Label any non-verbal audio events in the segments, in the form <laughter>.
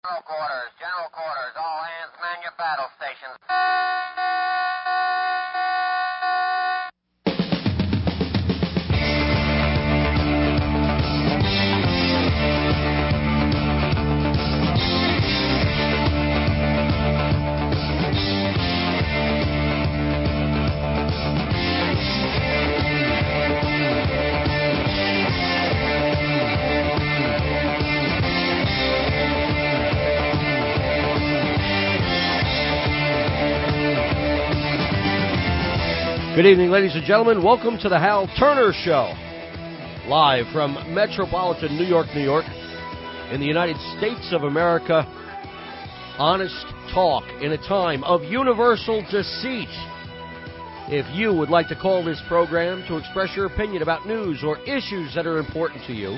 General quarters, general quarters, all hands man your battle stations. Good evening, ladies and gentlemen. Welcome to the Hal Turner Show. Live from metropolitan New York, New York, in the United States of America. Honest talk in a time of universal deceit. If you would like to call this program to express your opinion about news or issues that are important to you,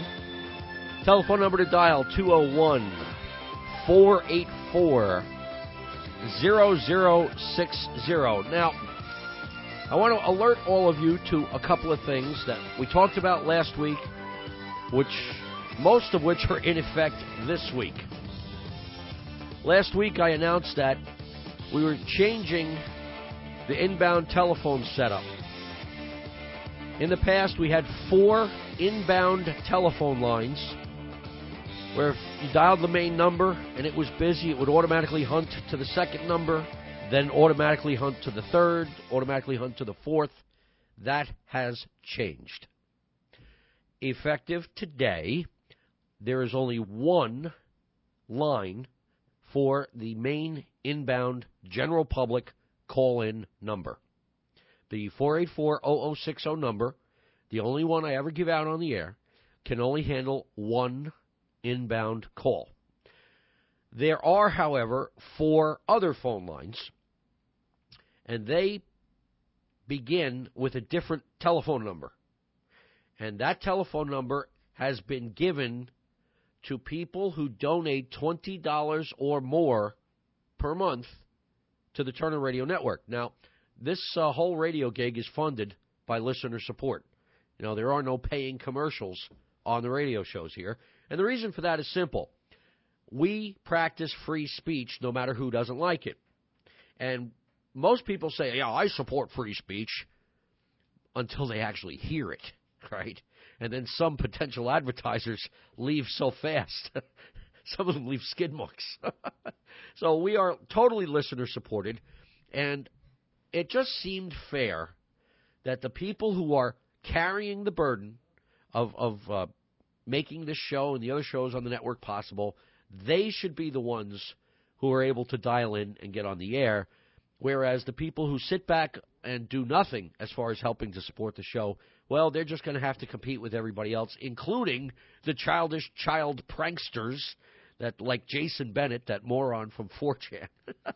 telephone number to dial 201 484 0060. Now, I want to alert all of you to a couple of things that we talked about last week, which most of which are in effect this week. Last week I announced that we were changing the inbound telephone setup. In the past, we had four inbound telephone lines where if you dialed the main number and it was busy, it would automatically hunt to the second number then automatically hunt to the third, automatically hunt to the fourth. That has changed. Effective today, there is only one line for the main inbound general public call in number. The 484 0060 number, the only one I ever give out on the air, can only handle one inbound call. There are, however, four other phone lines and they begin with a different telephone number. And that telephone number has been given to people who donate $20 or more per month to the Turner Radio Network. Now, this uh, whole radio gig is funded by listener support. You know, there are no paying commercials on the radio shows here. And the reason for that is simple. We practice free speech no matter who doesn't like it. And most people say, yeah, I support free speech until they actually hear it, <laughs> right? And then some potential advertisers leave so fast. <laughs> some of them leave skid marks. <laughs> so we are totally listener supported. And it just seemed fair that the people who are carrying the burden of, of uh, making this show and the other shows on the network possible, they should be the ones who are able to dial in and get on the air Whereas the people who sit back and do nothing as far as helping to support the show, well, they're just going to have to compete with everybody else, including the childish child pranksters that, like Jason Bennett, that moron from <laughs> 4chan. <laughs>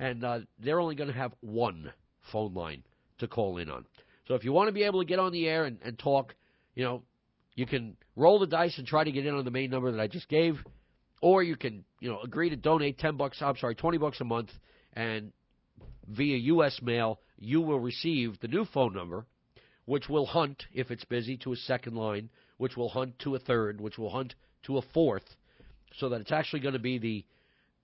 and uh, they're only going to have one phone line to call in on. So if you want to be able to get on the air and, and talk, you know, you can roll the dice and try to get in on the main number that I just gave, or you can, you know, agree to donate ten bucks. I'm sorry, twenty bucks a month, and via U.S. mail, you will receive the new phone number, which will hunt, if it's busy, to a second line, which will hunt to a third, which will hunt to a fourth, so that it's actually going to be the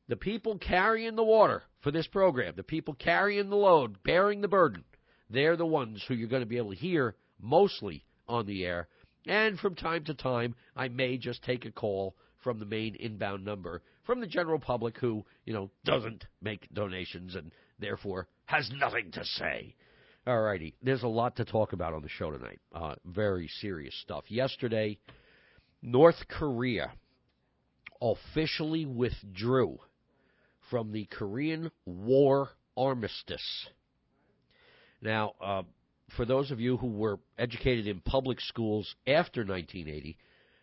the people carrying the water for this program, the people carrying the load, bearing the burden. They're the ones who you're going to be able to hear mostly on the air. And from time to time, I may just take a call from the main inbound number from the general public who, you know, doesn't make donations and therefore has nothing to say. All righty, there's a lot to talk about on the show tonight. Uh, very serious stuff. Yesterday, North Korea officially withdrew from the Korean War armistice. Now, uh, for those of you who were educated in public schools after 1980,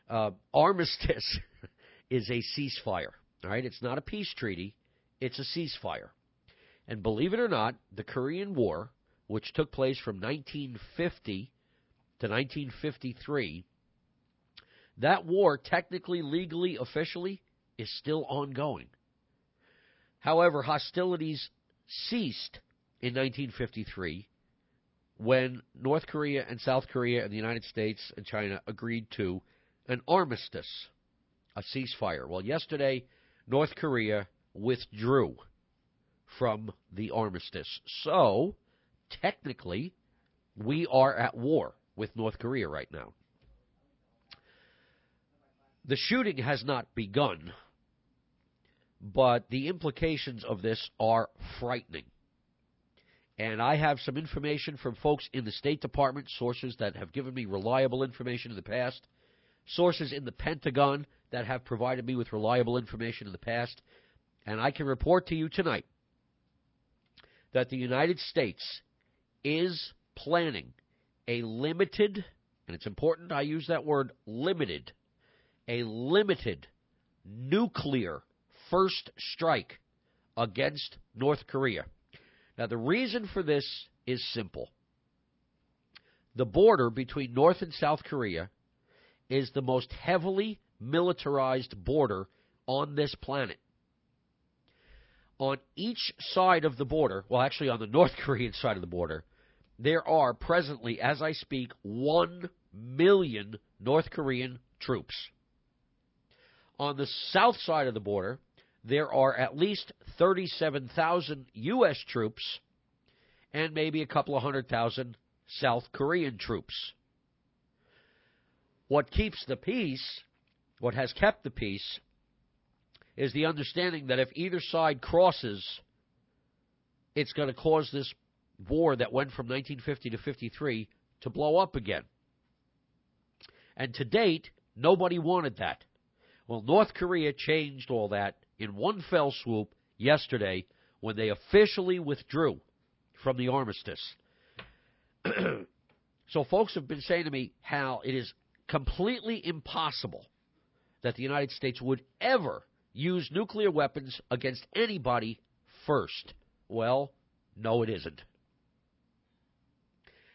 uh, armistice <laughs> is a ceasefire. All right, it's not a peace treaty; it's a ceasefire. And believe it or not, the Korean War, which took place from 1950 to 1953, that war, technically, legally, officially, is still ongoing. However, hostilities ceased in 1953 when North Korea and South Korea and the United States and China agreed to an armistice, a ceasefire. Well, yesterday, North Korea withdrew from the armistice. So, technically, we are at war with North Korea right now. The shooting has not begun, but the implications of this are frightening. And I have some information from folks in the State Department, sources that have given me reliable information in the past, sources in the Pentagon that have provided me with reliable information in the past. And I can report to you tonight that the United States is planning a limited, and it's important I use that word limited, a limited nuclear first strike against North Korea. Now, the reason for this is simple. The border between North and South Korea is the most heavily militarized border on this planet. On each side of the border, well, actually on the North <laughs> Korean side of the border, there are presently, as I speak, 1 million North Korean troops. On the south side of the border, there are at least 37,000 U.S. troops and maybe a couple of hundred thousand South Korean troops. What keeps the peace, what has kept the peace, is the understanding that if either side crosses, it's going to cause this war that went from 1950 to 53 to blow up again. And to date, nobody wanted that. Well, North Korea changed all that in one fell swoop yesterday when they officially withdrew from the armistice. <clears throat> so, folks have been saying to me Hal, it is completely impossible that the United States would ever use nuclear weapons against anybody first. Well, no, it isn't.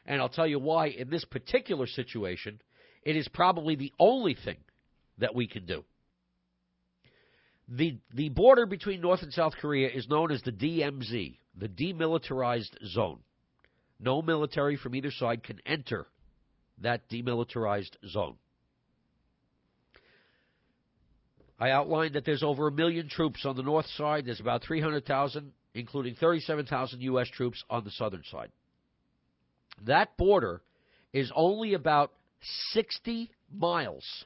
And I'll tell you why in this particular situation, it is probably the only thing that we can do. The, the border between North and South Korea is known as the DMZ, the Demilitarized Zone. No military from either side can enter that demilitarized zone. I outlined that there's over a million troops on the north side. There's about 300,000, including 37,000 U.S. troops on the southern side. That border is only about 60 miles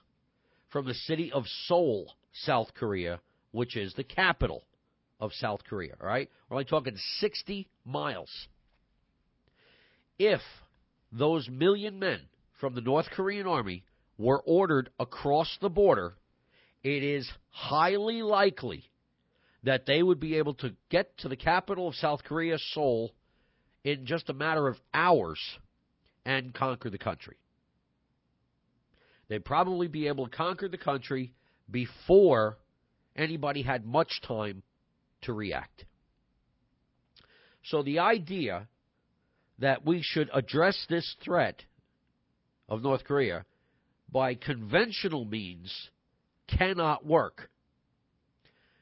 from the city of Seoul, South Korea, which is the capital of South Korea. All right? We're only talking 60 miles. If those million men from the North Korean army were ordered across the border, it is highly likely that they would be able to get to the capital of South Korea, Seoul, in just a matter of hours and conquer the country. They'd probably be able to conquer the country before anybody had much time to react. So the idea that we should address this threat of North Korea by conventional means cannot work.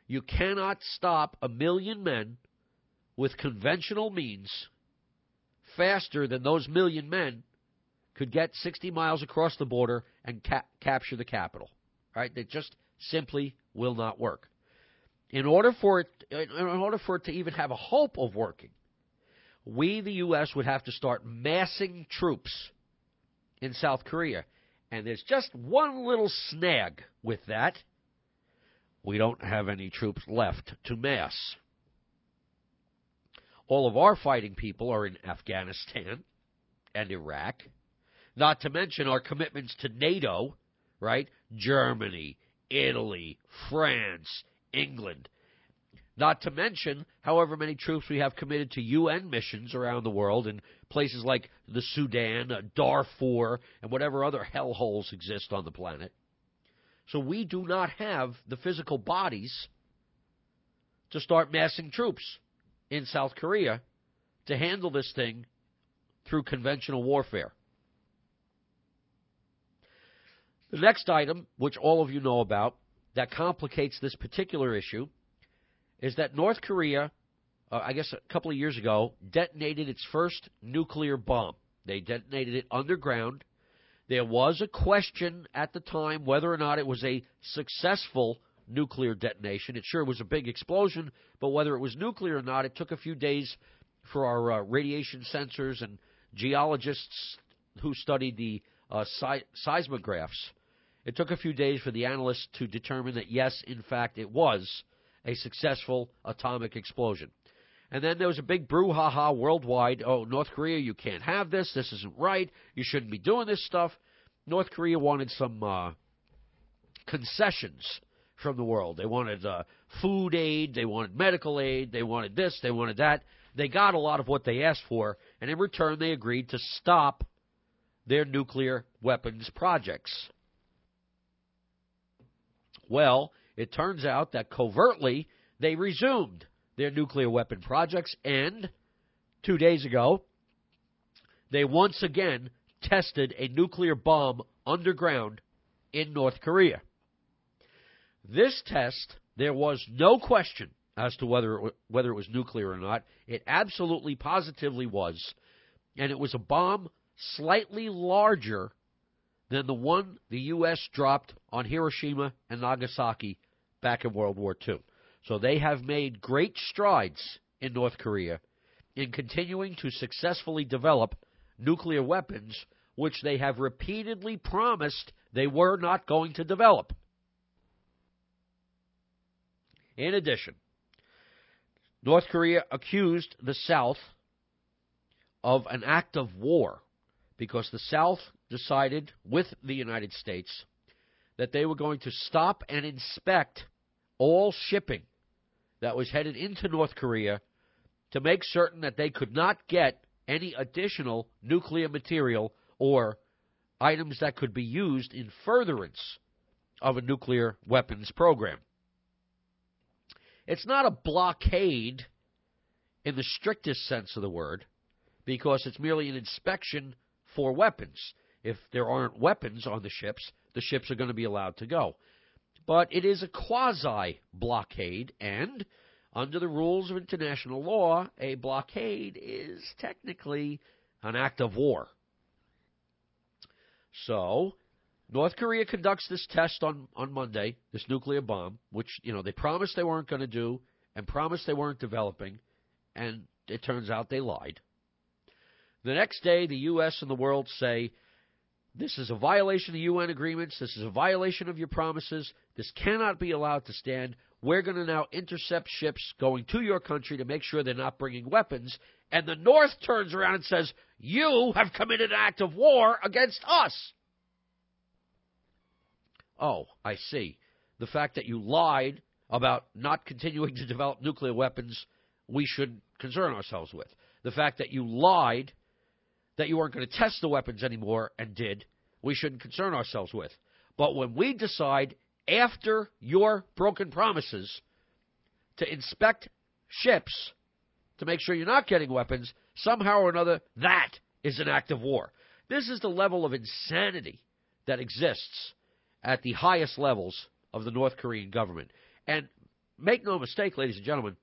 You cannot stop a million men with conventional means faster than those million men could get 60 miles across the border and ca- capture the capital. Right? It just simply will not work. In order for it, in order for it to even have a hope of working, we, the U.S., would have to start massing troops in South Korea. And there's just one little snag with that. We don't have any troops left to mass. All of our fighting people are in Afghanistan and Iraq, not to mention our commitments to NATO, right? Germany, Italy, France, England. Not to mention however many troops we have committed to UN missions around the world in places like the Sudan, uh, Darfur, and whatever other hellholes exist on the planet. So we do not have the physical bodies to start massing troops in South Korea to handle this thing through conventional warfare. The next item, which all of you know about, that complicates this particular issue is that North Korea, uh, I guess a couple of years ago, detonated its first nuclear bomb. They detonated it underground. There was a question at the time whether or not it was a successful nuclear detonation. It sure was a big explosion, but whether it was nuclear or not, it took a few days for our uh, radiation sensors and geologists who studied the uh, si- seismographs. It took a few days for the analysts to determine that, yes, in fact, it was a successful atomic explosion. And then there was a big brouhaha worldwide. Oh, North Korea, you can't have this. This isn't right. You shouldn't be doing this stuff. North Korea wanted some uh, concessions from the world. They wanted uh, food aid. They wanted medical aid. They wanted this. They wanted that. They got a lot of what they asked for, and in return, they agreed to stop their nuclear weapons projects. Well, it turns out that covertly they resumed their nuclear weapon projects, and two days ago, they once again tested a nuclear bomb underground in North Korea. This test, there was no question as to whether it, whether it was nuclear or not. It absolutely positively was, and it was a bomb slightly larger than the one the U.S. dropped on Hiroshima and Nagasaki back in World War II. So they have made great strides in North Korea in continuing to successfully develop nuclear weapons, which they have repeatedly promised they were not going to develop. In addition, North Korea accused the South of an act of war because the South decided with the United States that they were going to stop and inspect all shipping that was headed into North Korea to make certain that they could not get any additional nuclear material or items that could be used in furtherance of a nuclear weapons program. It's not a blockade in the strictest sense of the word because it's merely an inspection for weapons. If there aren't weapons on the ships, the ships are going to be allowed to go but it is a quasi blockade, and under the rules of international law, a blockade is technically an act of war. So, North Korea conducts this test on, on Monday, this nuclear bomb, which, you know, they promised they weren't going to do and promised they weren't developing, and it turns out they lied. The next day, the U.S. and the world say, this is a violation of the UN agreements. This is a violation of your promises. This cannot be allowed to stand. We're going to now intercept ships going to your country to make sure they're not bringing weapons. And the North turns around and says, You have committed an act of war against us. Oh, I see. The fact that you lied about not continuing to develop nuclear weapons, we should concern ourselves with. The fact that you lied that you weren't going to test the weapons anymore and did, we shouldn't concern ourselves with. But when we decide after your broken promises to inspect ships to make sure you're not getting weapons, somehow or another, that is an act of war. This is the level of insanity that exists at the highest levels of the North Korean government. And make no mistake, ladies and gentlemen,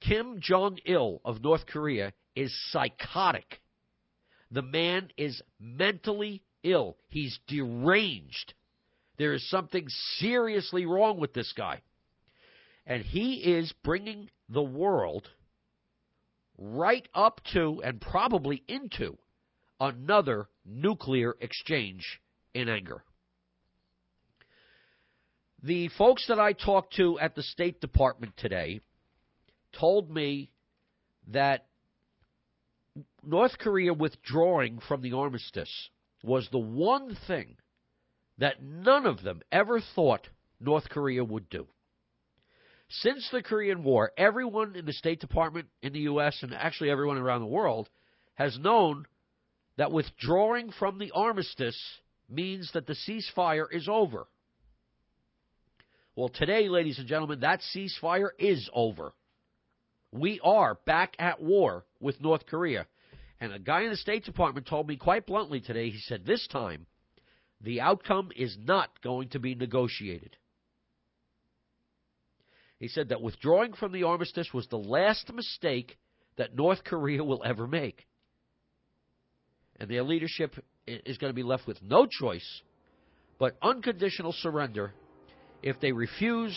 Kim Jong il of North Korea is psychotic. The man is mentally ill. He's deranged. There is something seriously wrong with this guy. And he is bringing the world right up to and probably into another nuclear exchange in anger. The folks that I talked to at the State Department today told me that North Korea withdrawing from the armistice was the one thing that none of them ever thought North Korea would do. Since the Korean War, everyone in the State Department in the U.S. and actually everyone around the world has known that withdrawing from the armistice means that the ceasefire is over. Well, today, ladies and gentlemen, that ceasefire is over. We are back at war with North Korea. And a guy in the State Department told me quite bluntly today, he said, this time, the outcome is not going to be negotiated. He said that withdrawing from the armistice was the last mistake that North Korea will ever make. And their leadership is going to be left with no choice but unconditional surrender If they refuse,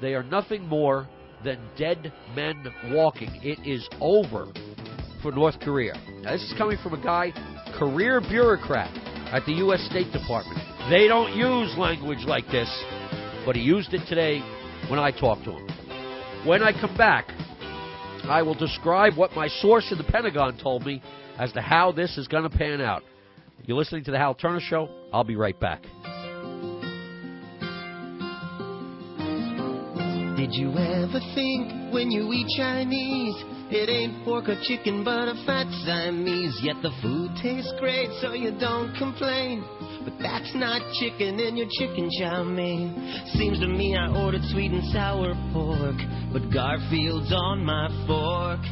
they are nothing more than dead men walking. It is over for North Korea. Now, this is coming from a guy, career bureaucrat at the U.S. State Department. They don't use language like this, but he used it today when I talked to him. When I come back, I will describe what my source in the Pentagon told me as to how this is going to pan out. You're listening to the Hal Turner Show. I'll be right back. Did you ever think when you eat Chinese, it ain't pork or chicken but a fat Siamese? Yet the food tastes great, so you don't complain. But that's not chicken in your chicken chow mein. Seems to me I ordered sweet and sour pork, but Garfield's on my fork.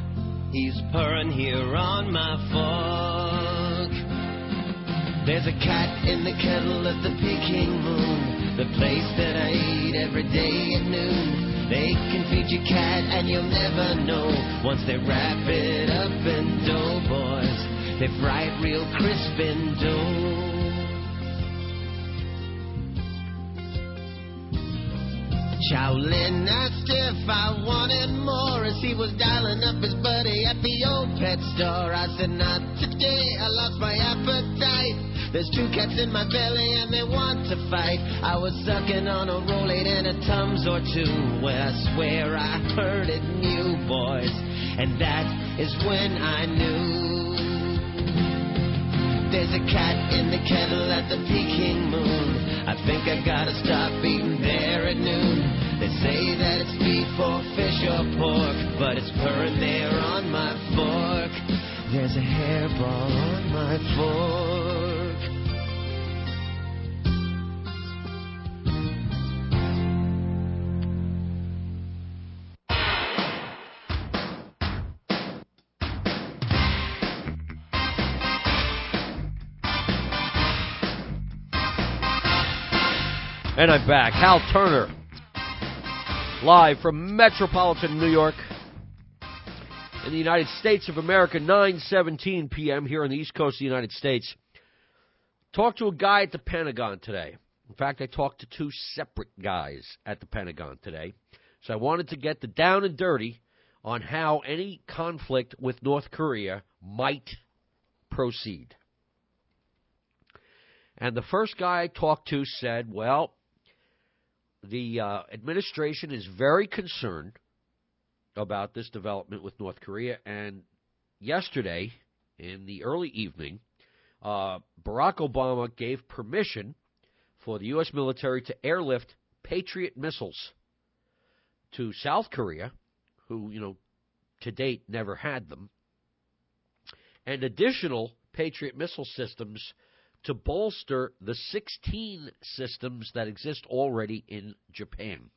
He's purring here on my fork. There's a cat in the kettle at the Peking Moon, the place that I eat every day at noon. They can feed your cat and you'll never know. Once they wrap it up in dough, boys, they fry it real crisp in dough. Chowlin asked if I wanted more as he was dialing up his buddy at the old pet store. I said, Not today, I lost my appetite. There's two cats in my belly and they want to fight. I was sucking on a Rolaid and a Tums or two. Well, I swear I heard it new, boys. And that is when I knew. There's a cat in the kettle at the Peking Moon. I think I gotta stop eating there at noon. They say that it's beef or fish or pork, but it's purring there on my fork. There's a hairball on my fork. And I'm back. Hal Turner, live from metropolitan New York in the United States of America, 9:17 p.m. here on the East Coast of the United States. Talked to a guy at the Pentagon today. In fact, I talked to two separate guys at the Pentagon today. So I wanted to get the down and dirty on how any conflict with North Korea might proceed. And the first guy I talked to said, well, the uh, administration is very concerned about this development with North Korea. And yesterday, in the early evening, uh, Barack Obama gave permission for the U.S. military to airlift Patriot missiles to South Korea, who, you know, to date never had them, and additional Patriot missile systems to bolster the 16 systems that exist already in Japan.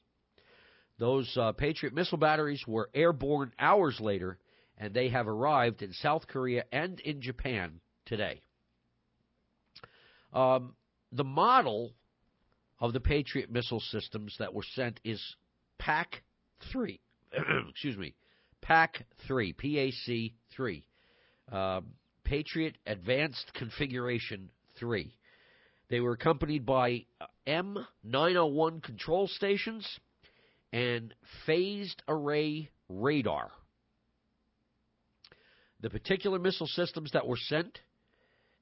Those uh, Patriot missile batteries were airborne hours later, and they have arrived in South Korea and in Japan today. Um, the model of the Patriot missile systems that were sent is PAC 3. <clears throat> Excuse me. PAC 3, PAC 3. Uh, Patriot Advanced Configuration 3. They were accompanied by M901 control stations and phased array radar. The particular missile systems that were sent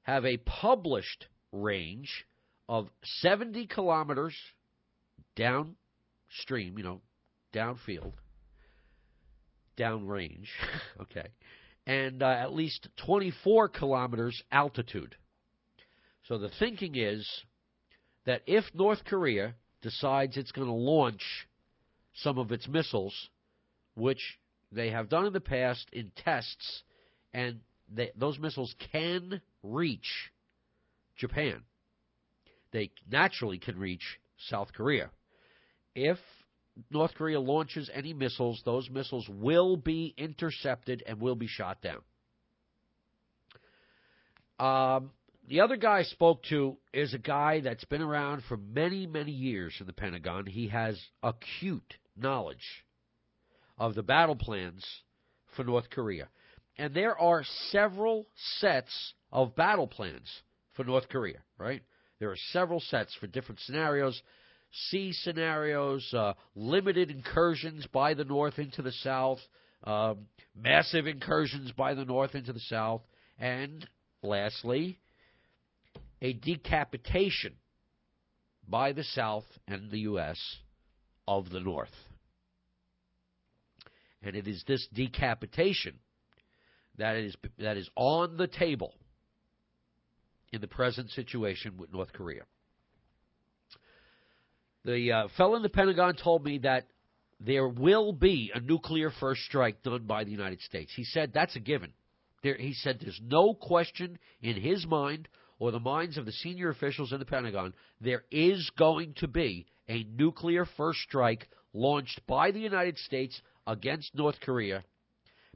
have a published range of 70 kilometers downstream, you know, downfield, downrange, <laughs> okay, and uh, at least 24 kilometers altitude. So the thinking is that if North Korea decides it's going to launch some of its missiles, which they have done in the past in tests, and they, those missiles can reach Japan. They naturally can reach South Korea. If North Korea launches any missiles, those missiles will be intercepted and will be shot down. Um, the other guy I spoke to is a guy that's been around for many, many years in the Pentagon. He has acute knowledge of the battle plans for North Korea. And there are several sets of battle plans for North Korea, right? There are several sets for different scenarios. sea scenarios, uh, limited incursions by the North into the South, um, massive incursions by the North into the South, and lastly, a decapitation by the South and the U.S. of the North. And it is this decapitation that is that is on the table in the present situation with North Korea. The uh, fellow in the Pentagon told me that there will be a nuclear first strike done by the United States. He said that's a given. There, he said there's no question in his mind or the minds of the senior officials in the Pentagon there is going to be a nuclear first strike launched by the United States against North Korea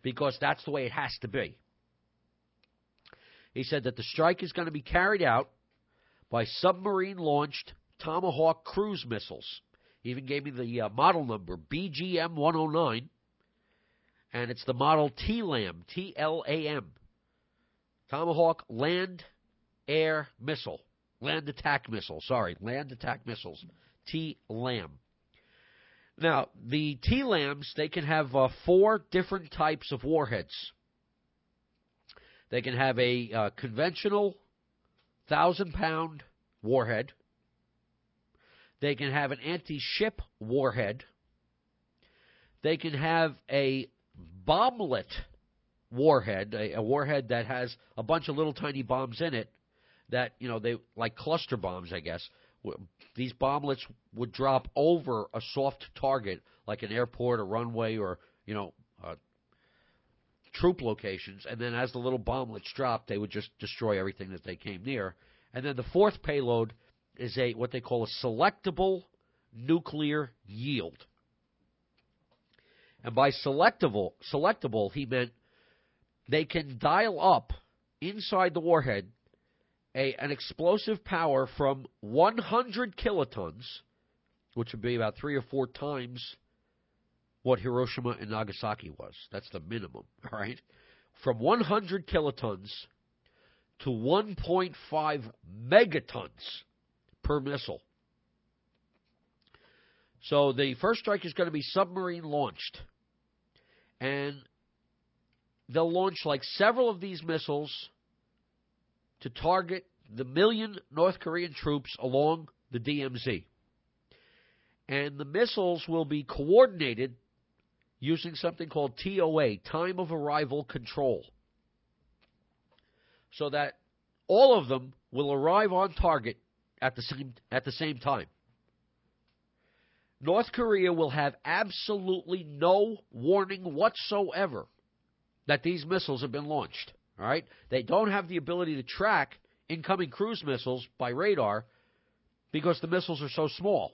because that's the way it has to be. He said that the strike is going to be carried out by submarine launched Tomahawk cruise missiles. He even gave me the uh, model number, BGM 109, and it's the model TLAM, T L A M. Tomahawk Land Air Missile. Land Attack Missile, sorry, Land Attack Missiles, TLAM. Now, the TLAMs, they can have uh, four different types of warheads. They can have a uh, conventional thousand pound warhead. They can have an anti ship warhead. They can have a bomblet warhead, a, a, warhead that has a bunch of little tiny bombs in it that, you know, they like cluster bombs, I guess. These bomblets would drop over a soft target like an airport, a runway, or, you know, uh, troop locations, and then as the little bomblets dropped, they would just destroy everything that they came near. And then the fourth payload is a what they call a selectable nuclear yield. And by selectable, selectable, he meant they can dial up inside the warhead a, an explosive power from 100 kilotons, which would be about three or four times what Hiroshima and Nagasaki was. That's the minimum, all <laughs> right? From 100 kilotons to 1.5 megatons per missile. So the first strike is going to be submarine launched. And they'll launch like several of these missiles to target the million North Korean troops along the DMZ. And the missiles will be coordinated using something called TOA, time of arrival control, so that all of them will arrive on target at the same at the same time. North Korea will have absolutely no warning whatsoever that these missiles have been launched. All right? They don't have the ability to track incoming cruise missiles by radar because the missiles are so small.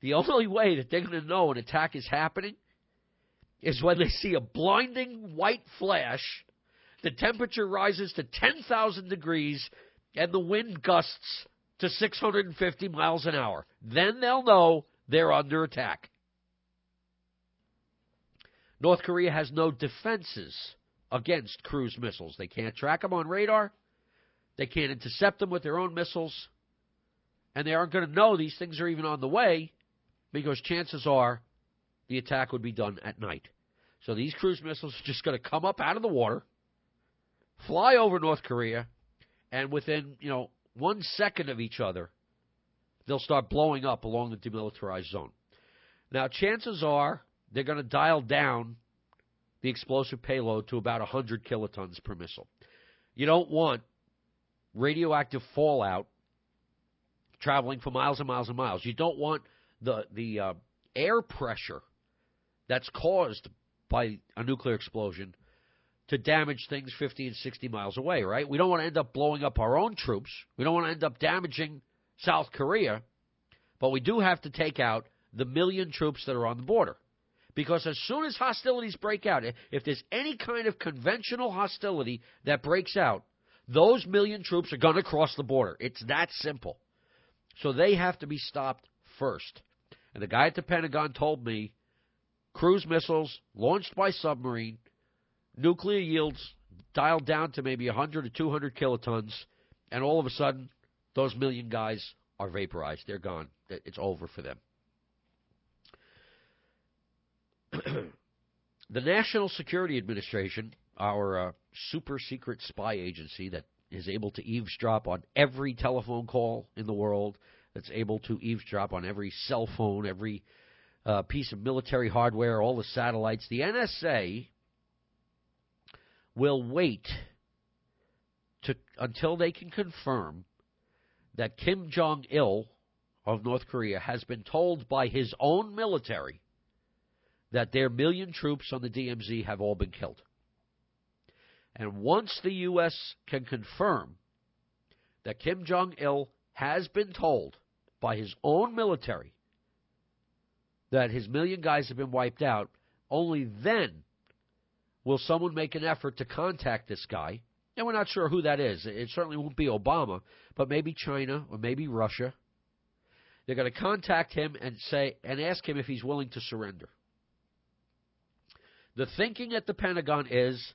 The <laughs> only way that they're going to know an attack is happening is when they see a blinding white flash, the temperature rises to 10,000 degrees, and the wind gusts to 650 miles an hour. Then they'll know they're under attack. North Korea has no defenses against cruise missiles. They can't track them on radar. They can't intercept them with their own missiles. And they aren't going to know these things are even on the way because chances are the attack would be done at night. So these cruise missiles are just going to come up out of the water, fly over North Korea, and within, you know, one second of each other, they'll start blowing up along the demilitarized zone. Now, chances are they're going to dial down the explosive payload to about 100 kilotons per missile. You don't want radioactive fallout traveling for miles and miles and miles. You don't want the the uh, air pressure that's caused by a nuclear explosion to damage things 50 and 60 miles away, right? We don't want to end up blowing up our own troops. We don't want to end up damaging South Korea, but we do have to take out the million troops that are on the border. Because as soon as hostilities break out, if there's any kind of conventional hostility that breaks out, those million troops are going to cross the border. It's that simple. So they have to be stopped first. And the guy at the Pentagon told me cruise missiles launched by submarine, nuclear yields dialed down to maybe 100 or 200 kilotons, and all of a sudden, those million guys are vaporized. They're gone. It's over for them. The National Security Administration, our uh, super secret spy agency that is able to eavesdrop on every telephone call in the world, that's able to eavesdrop on every cell phone, every uh, piece of military hardware, all the satellites. The NSA will wait to until they can confirm that Kim Jong Il of North Korea has been told by his own military that their million troops on the DMZ have all been killed. And once the U.S. can confirm that Kim Jong il has been told by his own military that his million guys have been wiped out, only then will someone make an effort to contact this guy. And we're not sure who that is. It certainly won't be Obama, but maybe China or maybe Russia. They're going to contact him and say and ask him if he's willing to surrender. The thinking at the Pentagon is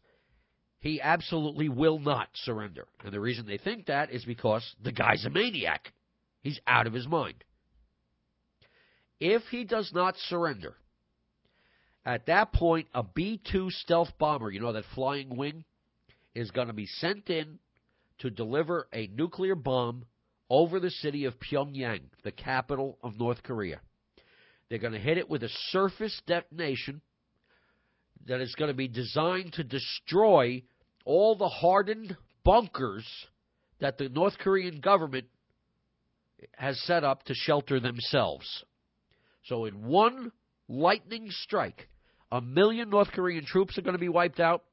he absolutely will not surrender. And the reason they think that is because the guy's a maniac. He's out of his mind. If he does not surrender, at that point, a B 2 stealth bomber, you know, that flying wing, is going to be sent in to deliver a nuclear bomb over the city of Pyongyang, the capital of North Korea. They're going to hit it with a surface detonation that is going to be designed to destroy all the hardened bunkers that the North Korean government has set up to shelter themselves. So, in one lightning strike, a million North Korean troops are going to be wiped out.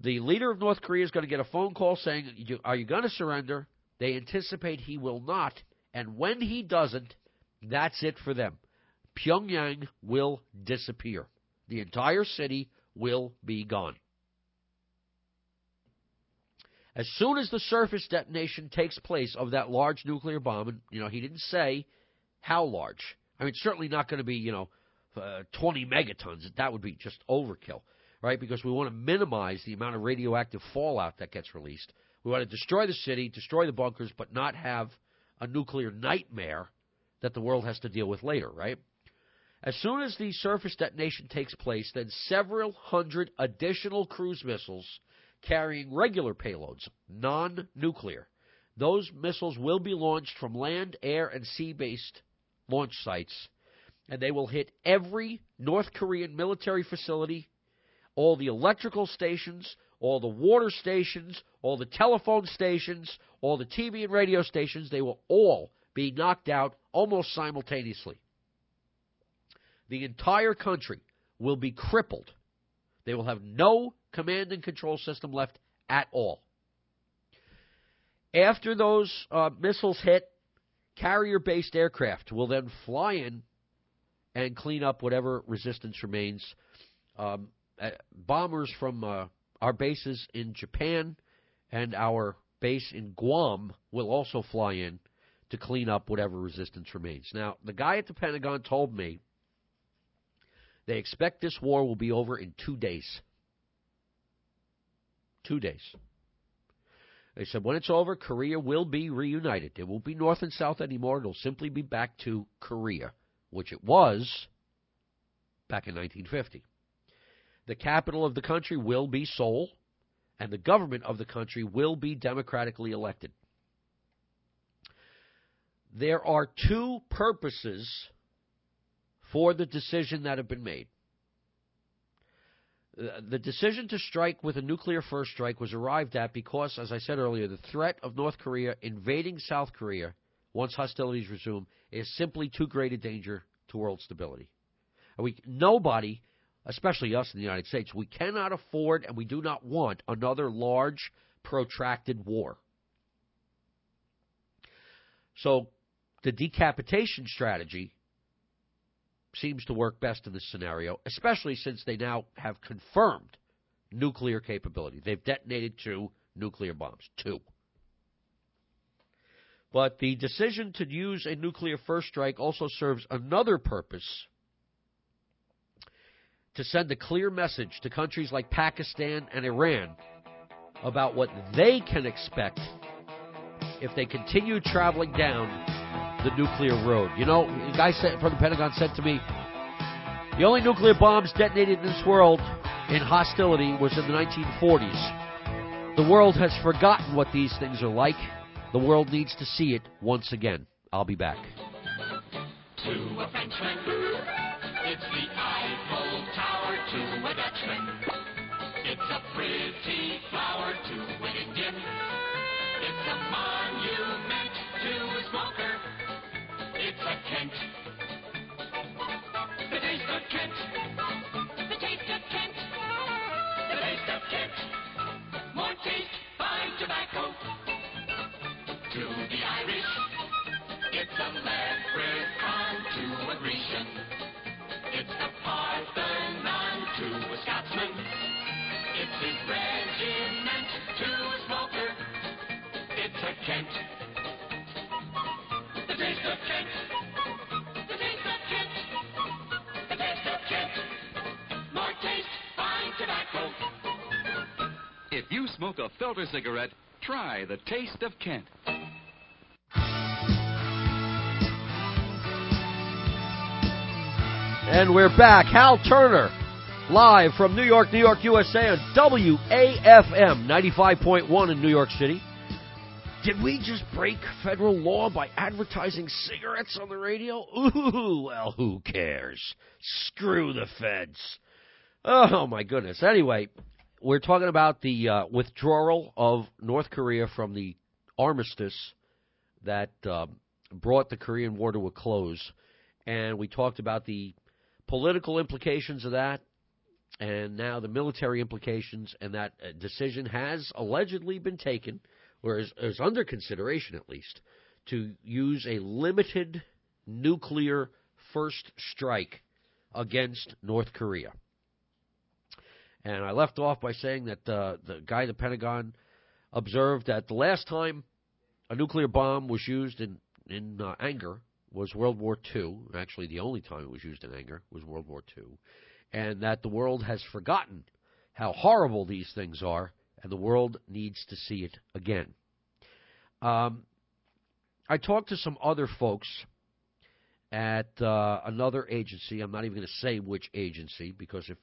The leader of North Korea is going to get a phone call saying, Are you going to surrender? They anticipate he will not. And when he doesn't, that's it for them. Pyongyang will disappear. The entire city will be gone. As soon as the surface detonation takes place of that large nuclear bomb, and you know he didn't say how large. I mean, certainly not going to be you know uh, 20 megatons. That would be just overkill, right? Because we want to minimize the amount of radioactive fallout that gets released. We want to destroy the city, destroy the bunkers, but not have a nuclear nightmare that the world has to deal with later, right? As soon as the surface detonation takes place, then several hundred additional cruise missiles carrying regular payloads, non nuclear, those missiles will be launched from land, air, and sea based launch sites, and they will hit every North Korean military facility, all the electrical stations, all the water stations, all the telephone stations, all the TV and radio stations. They will all be knocked out almost simultaneously the entire country will be crippled. They will have no command and control system left at all. After those uh, missiles hit, carrier based aircraft will then fly in and clean up whatever resistance remains. Um, uh, bombers from uh, our bases in Japan and our base in Guam will also fly in to clean up whatever resistance remains. Now, the guy at the Pentagon told me they expect this war will be over in two days. Two days. They said when it's over, Korea will be reunited. It won't be North and South anymore. It'll simply be back to Korea, which it was back in 1950. The capital of the country will be Seoul, and the government of the country will be democratically elected. There are two purposes for the decision that had been made. Uh, the decision to strike with a nuclear first strike was arrived at because, as I said earlier, the threat of North Korea invading South Korea once hostilities resume is simply too great a danger to world stability. We, nobody, especially us in the United States, we cannot afford and we do not want another large, protracted war. So, the decapitation strategy seems to work best in this scenario, especially since they now have confirmed nuclear capability. They've detonated two nuclear bombs. Two. But the decision to use a nuclear first strike also serves another purpose to send a clear message to countries like Pakistan and Iran about what they can expect if they continue traveling down the nuclear road. You know, the guy said, from the Pentagon said to me, the only nuclear bombs detonated in this world in hostility was in the 1940s. The world has forgotten what these things are like. The world needs to see it once again. I'll be back. To a Frenchman, it's the Eiffel Tower. To a Dutchman, Kent. The taste of Kent. The taste of Kent. More taste, fine tobacco. To the Irish, it's a leprechaun. To a Grecian, it's the Parthenon. To a Scotsman, it's his regiment. To a smoker, it's a Kent. The taste of Kent. Smoke a filter cigarette, try the taste of Kent. And we're back. Hal Turner, live from New York, New York, USA on WAFM 95.1 in New York City. Did we just break federal law by advertising cigarettes on the radio? Ooh, well, who cares? Screw the feds. Oh, my goodness. Anyway, we're talking about the uh, withdrawal of North Korea from the armistice that uh, brought the Korean War to a close. And we talked about the political implications of that, and now the military implications, and that uh, decision has allegedly been taken, or is, is under consideration at least, to use a limited nuclear first strike against North Korea. And I left off by saying that uh, the guy at the Pentagon observed that the last time a nuclear bomb was used in in uh, anger was World War II. Actually, the only time it was used in anger was World War II, and that the world has forgotten how horrible these things are, and the world needs to see it again. Um, I talked to some other folks at uh, another agency. I'm not even going to say which agency because if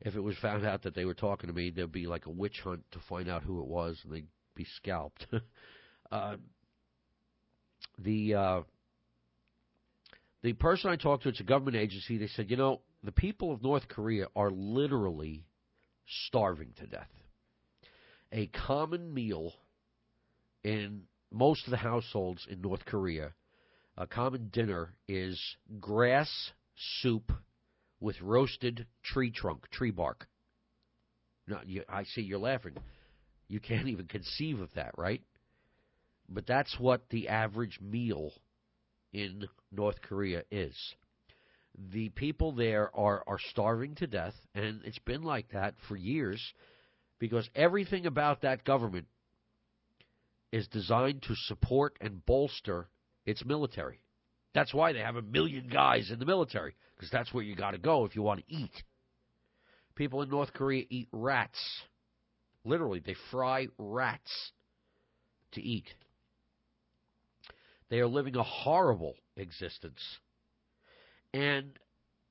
if it was found out that they were talking to me, there'd be like a witch hunt to find out who it was, and they'd be scalped. <laughs> uh, the uh, the person I talked to, it's a government agency. They said, you know, the people of North Korea are literally starving to death. A common meal in most of the households in North Korea, a common dinner is grass soup with roasted tree trunk, tree bark. Now, you, I see you're laughing. You can't <laughs> even conceive of that, right? But that's what the average meal in North Korea is. The people there are, are starving to death, and it's been like that for years because everything about that government is designed to support and bolster its military. That's why they have a million guys in the military, because that's where you got to go if you want to eat. People in North Korea eat rats. Literally, they fry rats to eat. They are living a horrible existence. And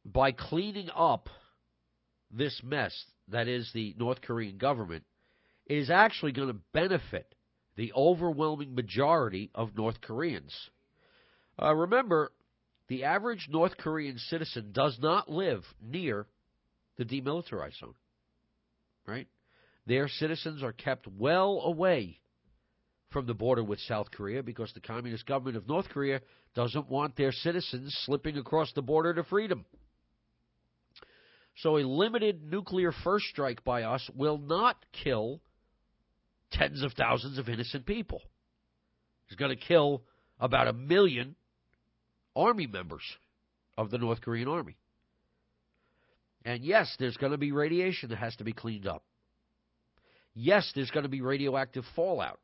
by cleaning up this mess that is the North Korean government, is actually going to benefit the overwhelming majority of North Koreans. Uh, remember, the average North Korean citizen does not live near the demilitarized zone. Right? Their citizens are kept well away from the border with South Korea because the Communist government of North Korea doesn't want their citizens slipping across the border to freedom. So a limited nuclear first strike by us will not kill tens of thousands of innocent people. It's going to kill about a million army members of the North Korean army. And yes, there's going to be radiation that has to be cleaned up. Yes, there's going to be radioactive fallout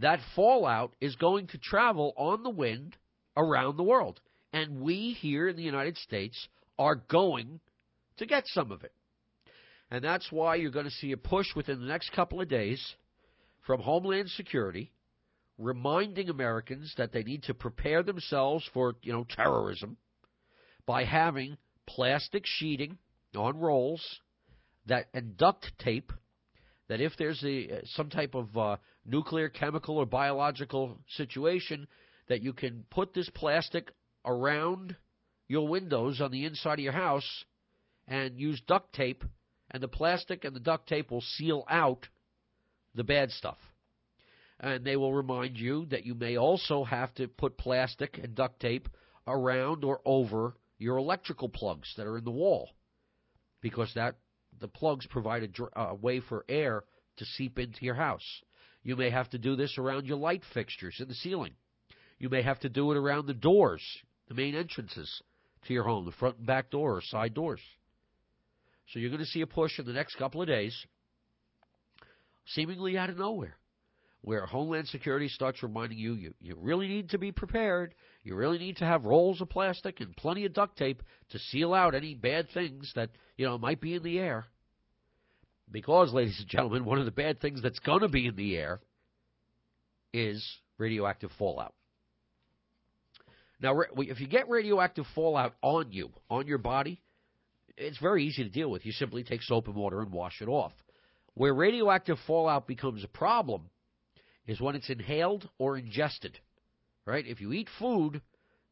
that fallout is going to travel on the wind around the world. And we here in the United States are going to get some of it. And that's why you're going to see a push within the next couple of days from Homeland Security reminding Americans that they need to prepare themselves for, you know, terrorism by having plastic sheeting on rolls that and duct tape that if there's a some type of uh, nuclear, chemical, or biological situation, that you can put this plastic around your windows on the inside of your house and use duct tape, and the plastic and the duct tape will seal out the bad stuff. And they will remind you that you may also have to put plastic and duct tape around or over your electrical plugs that are in the wall because that the plugs provide a, dr- a way for air to seep into your house. You may have to do this around your light fixtures in the ceiling. You may have to do it around the doors, the main entrances to your home, the front and back door or side doors. So you're going to see a push in the next couple of days, seemingly out of nowhere, where Homeland Security starts reminding you, you you really need to be prepared. You really need to have rolls of plastic and plenty of duct tape to seal out any bad things that you know might be in the air. Because, <laughs> ladies and gentlemen, one of the bad things that's going to be in the air is radioactive fallout. Now, if you get radioactive fallout on you, on your body, it's very easy to deal with. You simply take soap and water and wash it off. Where radioactive fallout becomes a problem is when it's inhaled or ingested. Right? If you eat food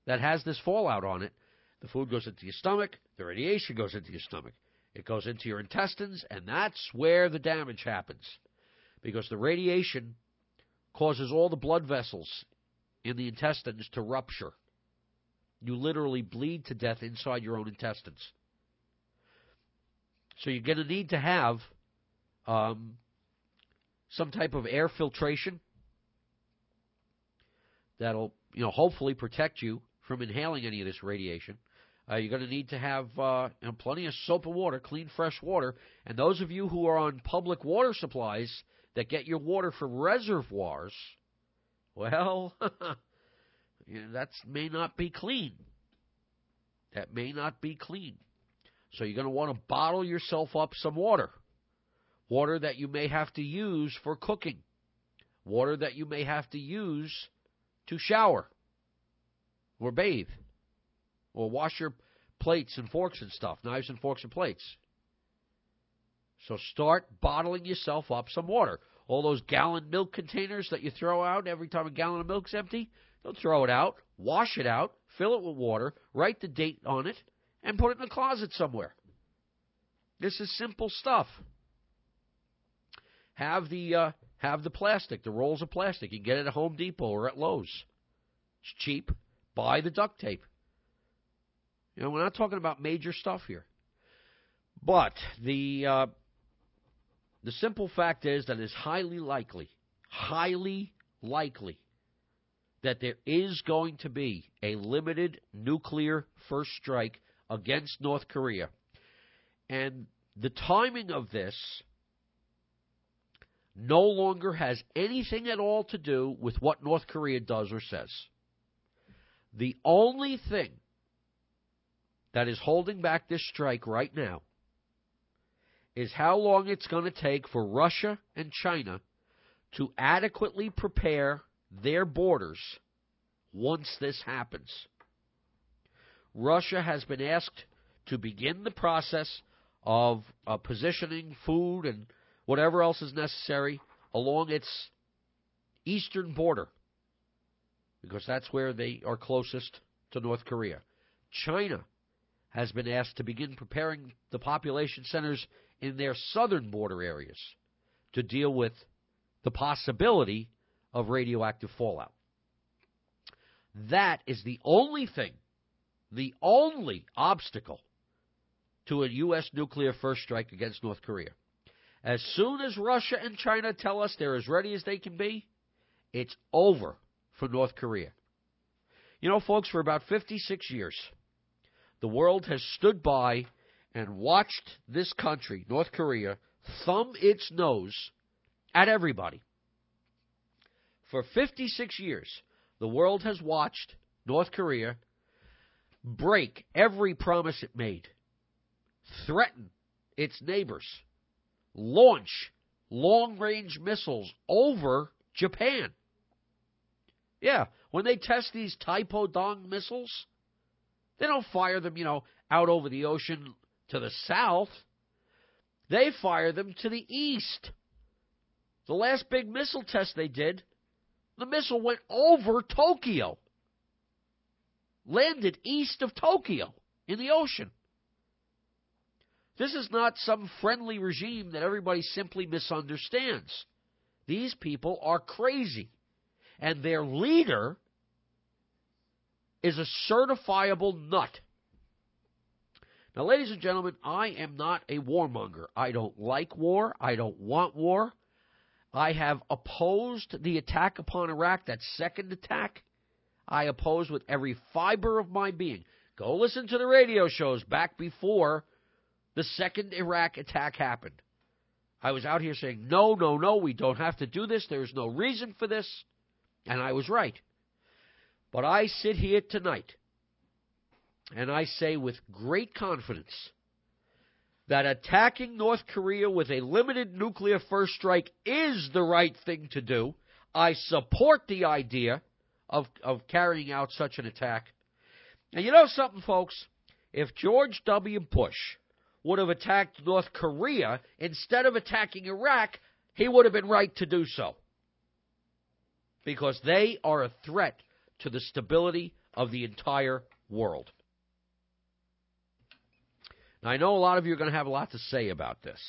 that has this fallout on it, the food goes into your stomach, the radiation goes into your stomach. It goes into your intestines, and that's where the damage happens. Because the radiation causes all the blood vessels in the intestines to rupture. You literally bleed to death inside your own intestines. So you're going to need to have um, some type of air filtration that'll, you know, hopefully protect you from inhaling any of this radiation. Uh, you're going to need to have uh, you know, plenty of soap and water, clean, fresh water. And those of you who are on public water supplies that get your water from reservoirs, well, <laughs> you know, that may not be clean. That may not be clean. So you're going to want to bottle yourself up some water. Water that you may have to use for cooking. Water that you may have to use to shower or bathe or wash your plates and forks and stuff, knives and forks and plates. So start bottling yourself up some water. All those gallon milk containers that you throw out every time a gallon of milk's empty, don't throw it out. Wash it out, fill it with water, write the date on it, and put it in the closet somewhere. This is simple stuff. Have the uh, have the plastic, the rolls of plastic. You can get it at Home Depot or at Lowe's. It's cheap. Buy the duct tape. You know, we're not talking about major stuff here. But the uh, the simple fact is that it's highly likely, highly likely that there is going to be a limited nuclear first strike against North Korea. And the timing of this no longer has anything at all to do with what North Korea does or says. The only thing that is holding back this strike right now is how long it's going to take for Russia and China to adequately prepare their borders once this happens. Russia has been asked to begin the process of uh, positioning food and whatever else is necessary along its eastern border because that's where they are closest to North Korea. China has been asked to begin preparing the population centers in their southern border areas to deal with the possibility of radioactive fallout. That is the only thing, the only obstacle to a U.S. nuclear first strike against North Korea. As soon as Russia and China tell us they're as ready as they can be, it's over for North Korea. You know, folks, for about 56 years, the world has stood by and watched this country, North Korea, thumb its nose at everybody. For 56 years, the world has watched North Korea break every promise it made, threaten its neighbors, launch long range missiles over Japan. Yeah, when they test these Taepodong missiles, they don't fire them, you know, out over the ocean to the south. They fire them to the east. The last big missile test they did, the missile went over Tokyo, landed east of Tokyo in the ocean. This is not some friendly regime that everybody simply misunderstands. These people are crazy. And their leader is a certifiable nut. Now, ladies and gentlemen, I am not a warmonger. I don't like war. I don't want war. I have opposed the attack upon Iraq, that second attack. I oppose with every fiber of my being. Go listen to the radio shows back before the second Iraq attack happened. I was out here saying, no, no, no, we don't have to do this. There's no reason for this. And I was right. But I sit here tonight and I say with great confidence that attacking North Korea with a limited nuclear first strike is the right thing to do. I support the idea of, of carrying out such an attack. And you know something, folks? If George W. Bush would have attacked North Korea instead of attacking Iraq, he would have been right to do so. Because they are a threat to the stability of the entire world. Now, I know a lot of you are going to have a lot to say about this.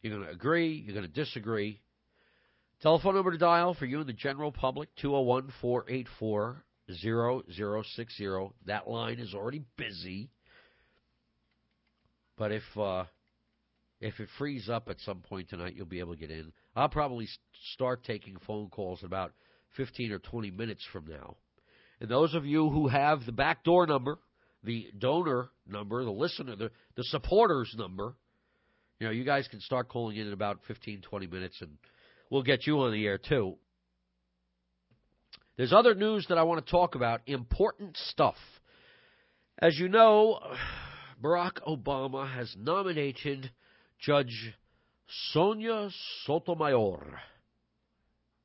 You're going to agree, you're going to disagree. Telephone number to dial for you and the general public 201 484 0060. That line is already busy. But if uh, if it frees up at some point tonight, you'll be able to get in. I'll probably start taking phone calls in about 15 or 20 minutes from now. And those of you who have the back door number, the donor number, the listener, the, the supporters number, you know, you guys can start calling in in about 15, 20 minutes, and we'll get you on the air too. There's other news that I want to talk about, important stuff. As you know, Barack Obama has nominated Judge Sonia Sotomayor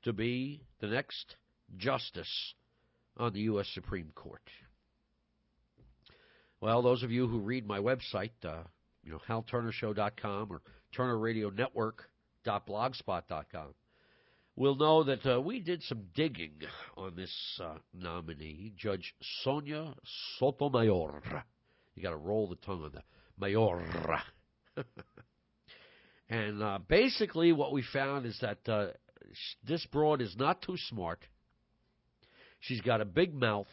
to be the next justice on the U.S. Supreme Court. Well, those of you who read my website, uh, you know, halturnershow.com or turnerradionetwork.blogspot.com, will know that uh, we did some digging on this uh, nominee, Judge Sonia Sotomayor. You got to roll the tongue on the mayor. <laughs> and uh, basically, what we found is that uh, this broad is not too smart. She's got a big mouth,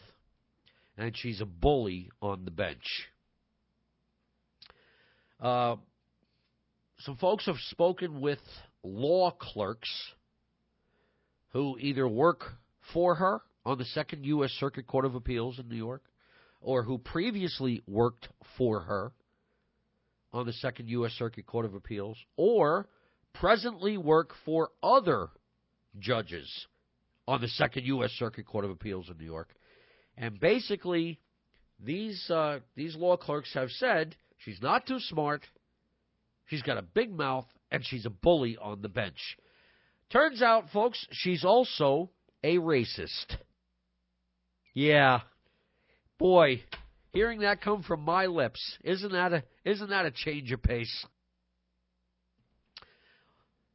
and she's a bully on the bench. Uh, some folks have spoken with law clerks who either work for her on the Second U.S. Circuit Court of Appeals in New York or who previously worked for her on the Second U.S. Circuit Court of Appeals, or presently work for other judges on the Second U.S. Circuit Court of Appeals in New York. And basically, these uh, these law clerks have said she's not too smart, she's got a big mouth, and she's a bully on the bench. Turns out, folks, she's also a racist. Yeah, Boy, hearing that come from my lips, isn't that a isn't that a change of pace?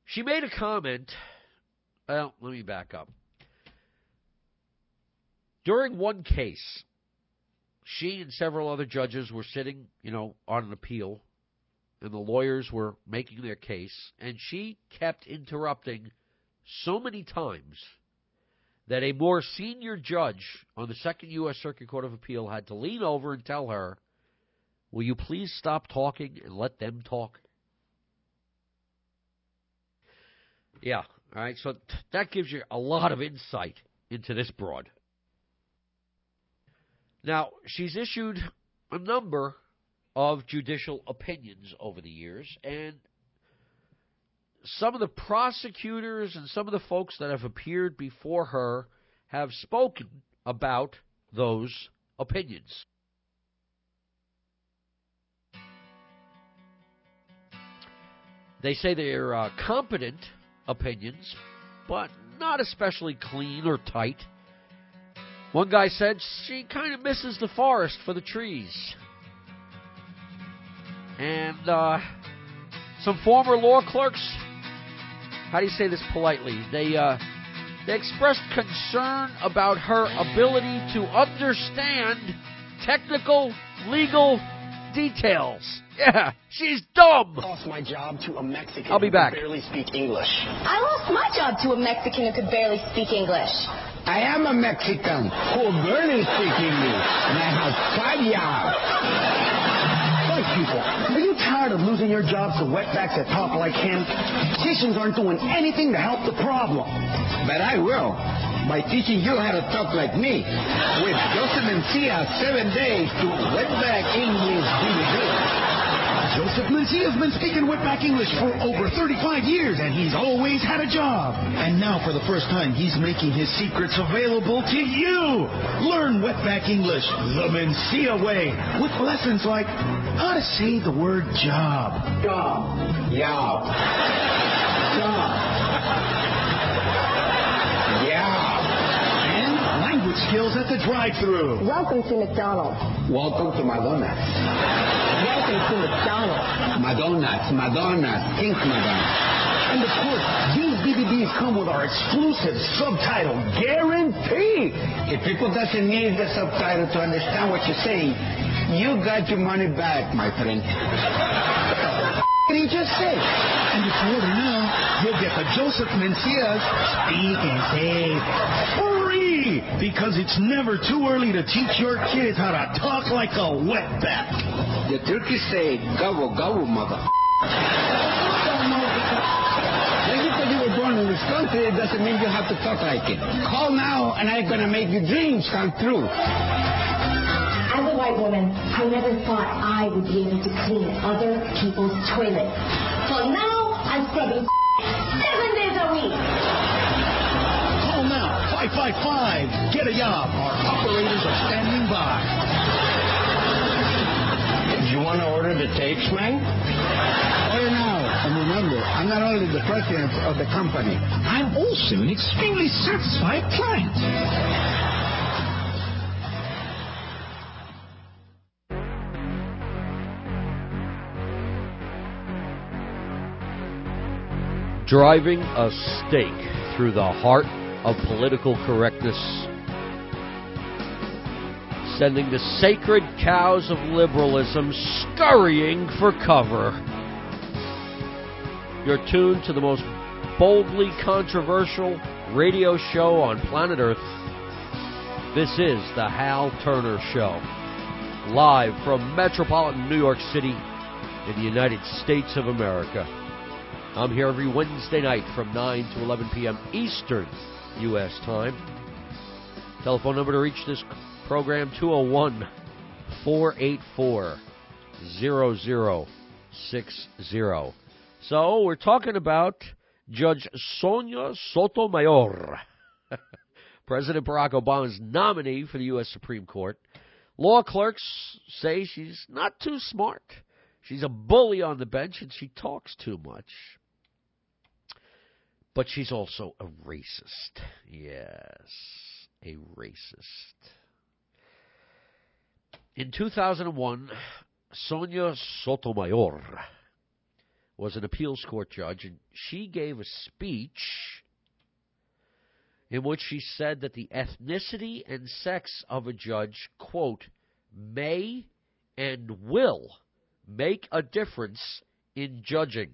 She made a comment. Well, let me back up. During one case, she and several other judges were sitting, you know, on an appeal, and the lawyers were making their case, and she kept interrupting so many times that a more senior judge on the Second U.S. Circuit Court of Appeal had to lean over and tell her, Will you please stop talking and let them talk? Yeah, all right, so that gives you a lot of insight into this broad. Now, she's issued a number of judicial opinions over the years, and some of the prosecutors and some of the folks that have appeared before her have spoken about those opinions. They say they're uh, competent opinions, but not especially clean or tight. One guy said she kind of misses the forest for the trees. And uh, some former law clerks, how do you say this politely? They uh, they expressed concern about her ability to understand technical legal details. Yeah, she's dumb. I lost my job to a Mexican I'll be who back. could barely speak English. I lost my job to a Mexican who could barely speak English. I am a Mexican who barely speak English, and I have five jobs. White people, you tired of losing your jobs to wetbacks that talk like him? Politicians aren't doing anything to help the problem. But I will by teaching you how to talk like me with Joseph Mencia seven days to wetback English DVD. Joseph Mencia's been speaking wetback English for over 35 years, and he's always had a job. And now, for the first time, he's making his secrets available to you. Learn wetback English the Mencia way, with lessons like how to say the word job. Job. Job. Job. Language skills at the drive-through. Welcome to McDonald's. Welcome to Madonna. Welcome to McDonald's. Madonna's, Madonna's, Pink Madonna. And of course, these DVDs come with our exclusive subtitle guarantee. If people doesn't need the subtitle to understand what you're saying, you got your money back, my friend. <laughs> What did he just say? And if you order now, you'll get the Joseph Mencia's Speak and Save free because it's never too early to teach your kids how to talk like a wetback. The turkeys say, gobble, gobble, mother. Just because you were born in this country, it doesn't mean you have to talk like it. Call now, and I'm gonna make your dreams come true. As a white woman, I never thought I would be able to clean other people's toilets. So now I'm scrubbing seven days a week. Call now, 555, get a job. Our operators are standing by. Do you wanna order the tapes, man? Order oh, now. And remember, I'm not only the president of the company. I'm also an extremely satisfied client. driving a stake through the heart of political correctness, sending the sacred cows of liberalism scurrying for cover. You're tuned to the most boldly controversial radio show on planet Earth. This is The Hal Turner Show, live from metropolitan New York City in the United States of America. I'm here every Wednesday night from 9 to 11 p.m. Eastern U.S. time. Telephone number to reach this program 201 484 0060. So we're talking about Judge Sonia Sotomayor, <laughs> President Barack Obama's nominee for the U.S. Supreme Court. Law clerks say she's not too smart. She's a bully on the bench and she talks too much. But she's also a racist. Yes, a racist. In 2001, Sonia Sotomayor was an appeals court judge, and she gave a speech in which she said that the ethnicity and sex of a judge, quote, may and will make a difference in judging.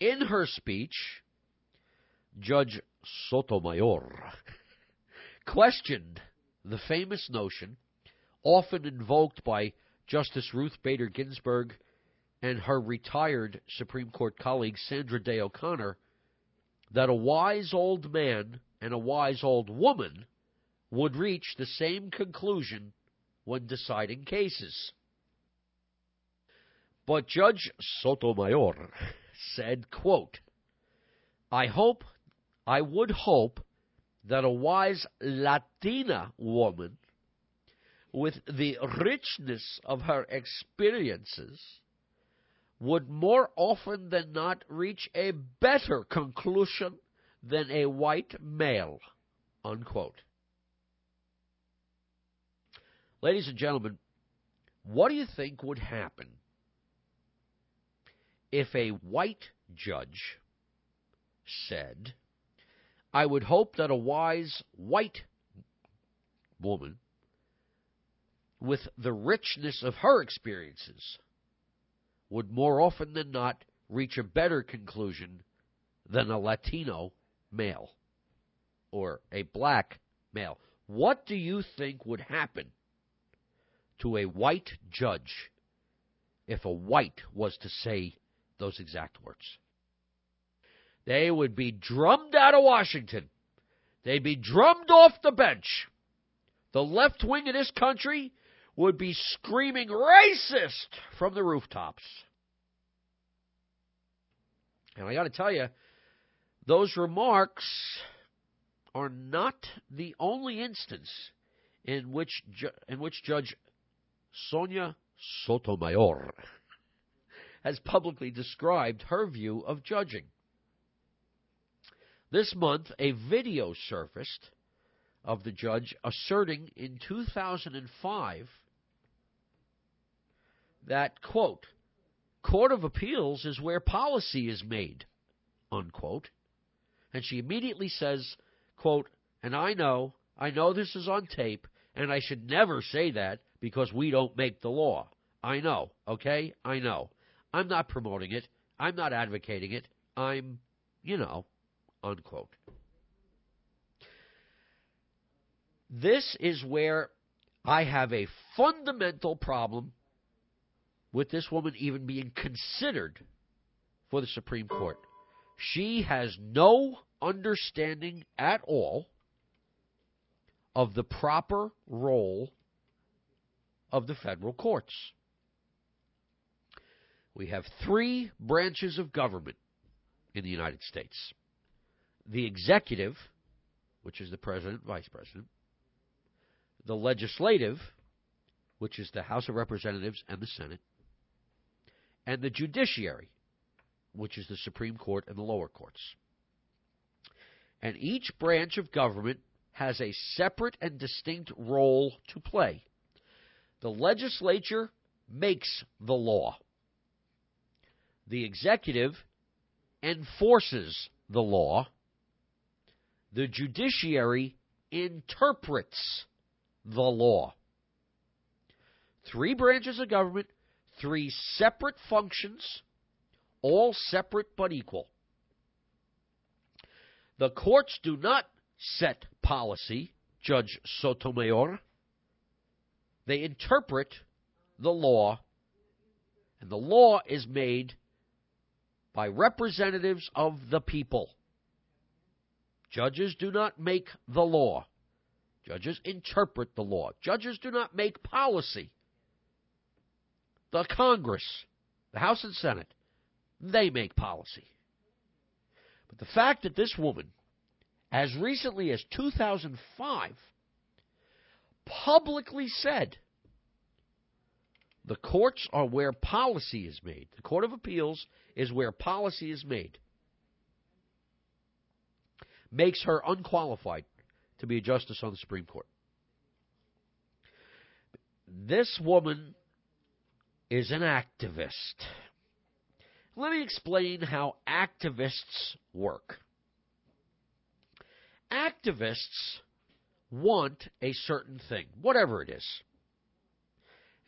In her speech, Judge Sotomayor <laughs> questioned the famous notion, often invoked by Justice Ruth Bader Ginsburg and her retired Supreme Court colleague Sandra Day O'Connor, that a wise old man and a wise old woman would reach the same conclusion when deciding cases. But Judge Sotomayor <laughs> said, quote, I hope, I would hope that a wise Latina woman with the richness of her experiences would more often than not reach a better conclusion than a white male. Unquote. Ladies and gentlemen, what do you think would happen if a white judge said, I would hope that a wise white woman, with the richness of her experiences, would more often than not reach a better conclusion than a Latino male or a black male. What do you think would happen to a white judge if a white was to say those exact words? They would be drummed out of Washington. They'd be drummed off the bench. The left wing of this country would be screaming racist from the rooftops. And I got to tell you, those remarks are not the only instance in which in which Judge Sonia Sotomayor has publicly described her view of judging. This month, a video surfaced of the judge asserting in 2005 that, quote, Court of Appeals is where policy is made, unquote. And she immediately says, quote, and I know, I know this is on tape, and I should never say that because we don't make the law. I know, okay? I know. I'm not promoting it. I'm not advocating it. I'm, you know, unquote. This is where I have a fundamental problem with this woman even being considered for the Supreme Court. She has no understanding at all of the proper role of the federal courts. We have three branches of government in the United States the executive, which is the president, vice president, the legislative, which is the House of Representatives and the Senate, and the judiciary, which is the Supreme Court and the lower courts. And each branch of government has a separate and distinct role to play. The legislature makes the law. The executive enforces the law. The judiciary interprets the law. Three branches of government, three separate functions, all separate but equal. The courts do not set policy, Judge Sotomayor. They interpret the law, and the law is made by representatives of the people. Judges do not make the law. Judges interpret the law. Judges do not make policy. The Congress, the House and Senate, they make policy. But the fact that this woman, as recently as 2005, publicly said the courts are where policy is made, the Court of Appeals is where policy is made, makes her unqualified to be a justice on the Supreme Court. This woman is an activist. Let me explain how activists work. Activists want a certain thing, whatever it is.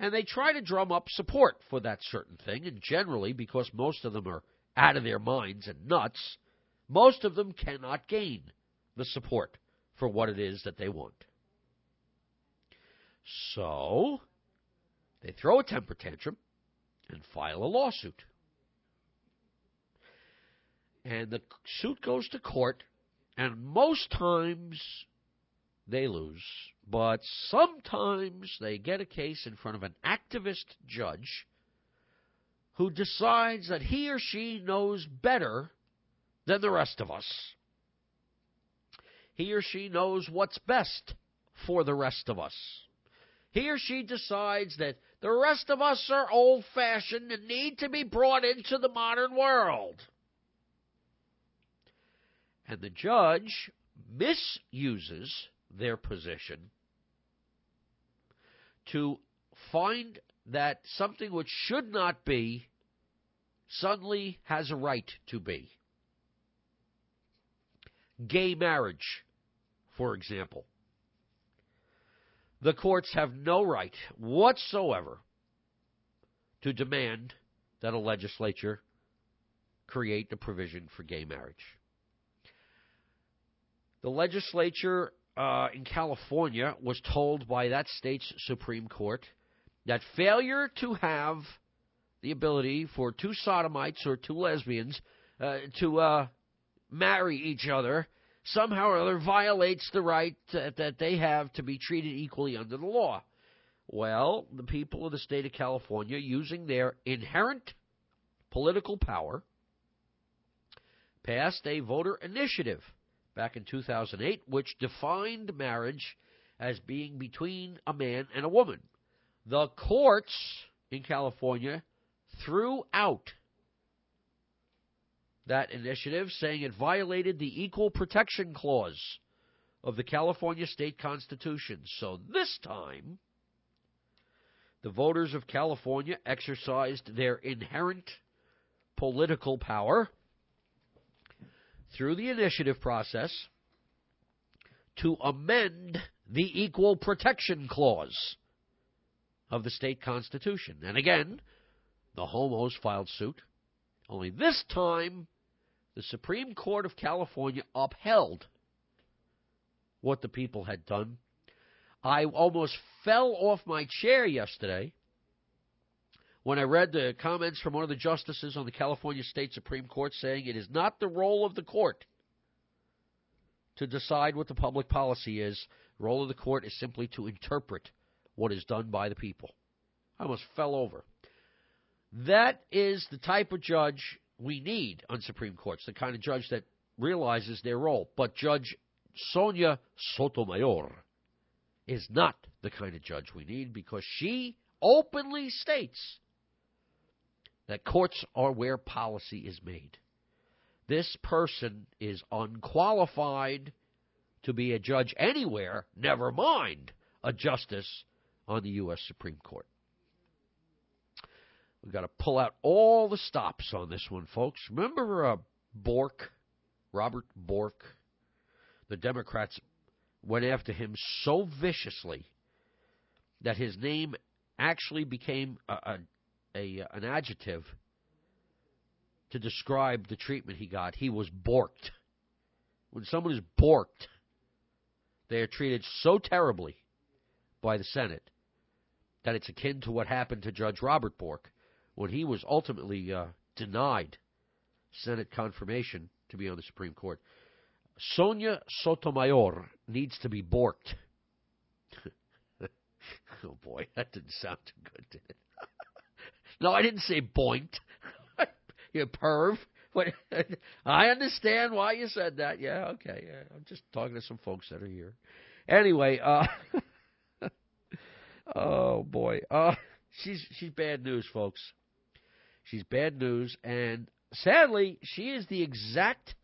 And they try to drum up support for that certain thing, and generally, because most of them are out of their minds and nuts, most of them cannot gain the support for what it is that they want. So, they throw a temper tantrum and file a lawsuit. And the suit goes to court, and most times they lose, but sometimes they get a case in front of an activist judge who decides that he or she knows better than the rest of us. He or she knows what's best for the rest of us. he or she decides that the rest of us are old fashioned and need to be brought into the modern world. And the judge misuses their position to find that something which should not be suddenly has a right to be. Gay marriage, for example. The courts have no right whatsoever to demand that a legislature create a provision for gay marriage. The legislature uh, in California was told by that state's Supreme Court that failure to have the ability for two sodomites or two lesbians uh, to uh, marry each other somehow or other violates the right that, that they have to be treated equally under the law. Well, the people of the state of California, using their inherent political power, passed a voter initiative back in 2008 which defined marriage as being between a man and a woman. The courts in California threw out that initiative, saying it violated the Equal Protection Clause of the California State Constitution. So this time, the voters of California exercised their inherent political power through the initiative process to amend the Equal Protection Clause of the state constitution. And again, the homos filed suit. Only this time, the Supreme Court of California upheld what the people had done. I almost fell off my chair yesterday when I read the comments from one of the justices on the California State Supreme Court saying it is not the role of the court to decide what the public policy is. The role of the court is simply to interpret what is done by the people. I almost fell over. That is the type of judge we need on Supreme Courts, the kind of judge that realizes their role. But Judge Sonia Sotomayor is not the kind of judge we need because she openly states that courts are where policy is made. This person is unqualified to be a judge anywhere, never mind a justice on the U.S. Supreme Court. We've got to pull out all the stops on this one, folks. Remember uh, Bork, Robert Bork? The Democrats went after him so viciously that his name actually became a, a, a an adjective to describe the treatment he got. He was borked. When someone is borked, they are treated so terribly by the Senate that it's akin to what happened to Judge Robert Bork when he was ultimately uh, denied Senate confirmation to be on the Supreme Court. Sonia Sotomayor needs to be borked. <laughs> oh boy, that didn't sound too good, did it? No, I didn't say boinked. <laughs> you perv. <laughs> I understand why you said that. Yeah, okay. Yeah. I'm just talking to some folks that are here. Anyway, uh <laughs> Oh boy. Uh she's she's bad news, folks. She's bad news, and sadly, she is the exact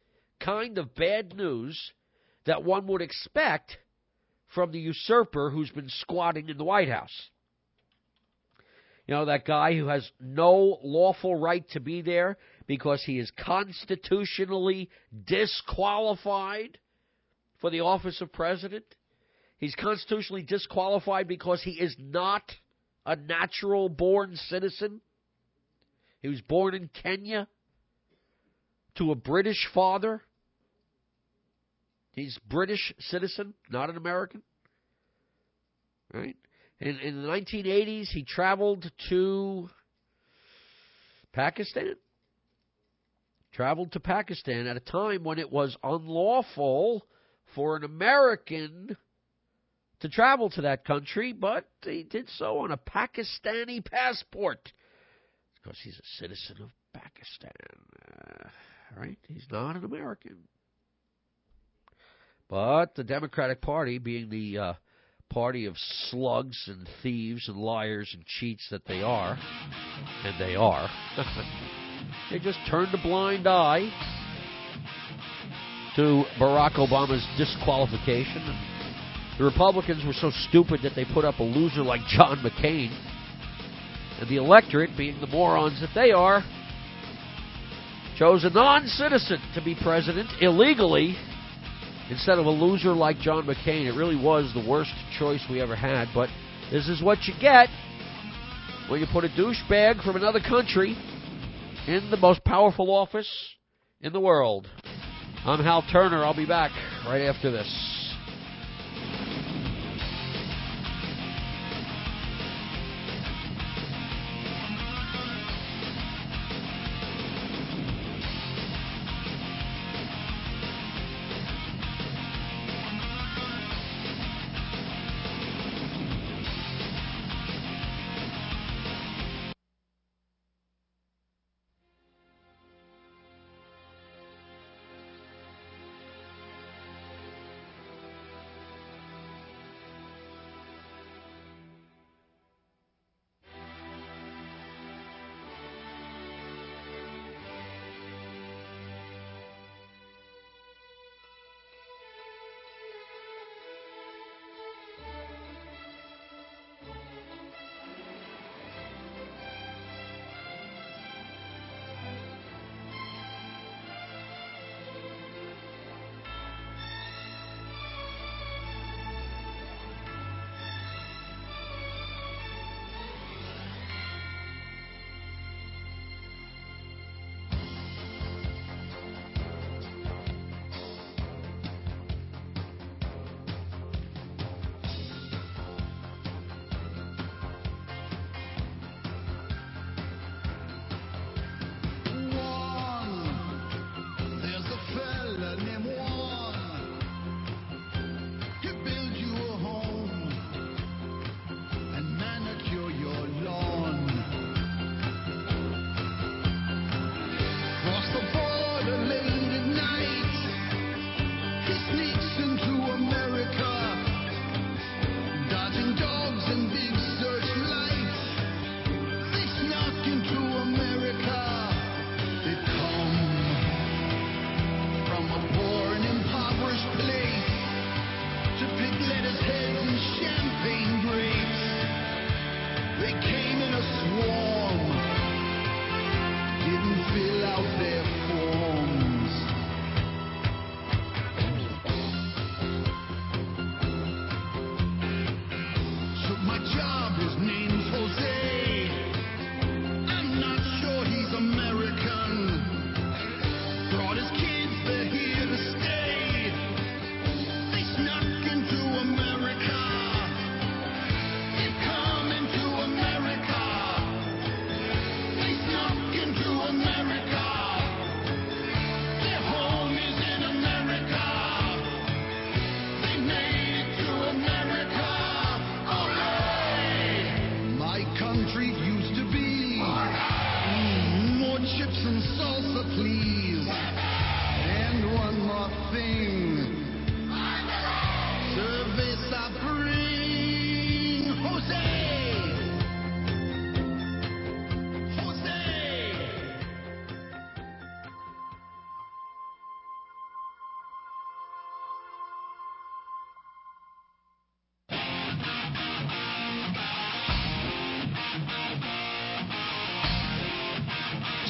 kind of bad news that one would expect from the usurper who's been squatting in the White House. You know, that guy who has no lawful right to be there because he is constitutionally disqualified for the office of president. He's constitutionally disqualified because he is not a natural born citizen. He was born in Kenya to a British father. He's British citizen, not an American. Right? In, in the 1980s, he traveled to Pakistan. Traveled to Pakistan at a time when it was unlawful for an American to travel to that country, but he did so on a Pakistani passport because he's a citizen of Pakistan. Uh, right? He's not an American. But the Democratic Party, being the uh, party of slugs and thieves and liars and cheats that they are, and they are, <laughs> they just turned a blind eye to Barack Obama's disqualification. The Republicans were so stupid that they put up a loser like John McCain. And the electorate, being the morons that they are, chose a non citizen to be president illegally instead of a loser like John McCain. It really was the worst choice we ever had, but this is what you get when you put a douchebag from another country in the most powerful office in the world. I'm Hal Turner. I'll be back right after this.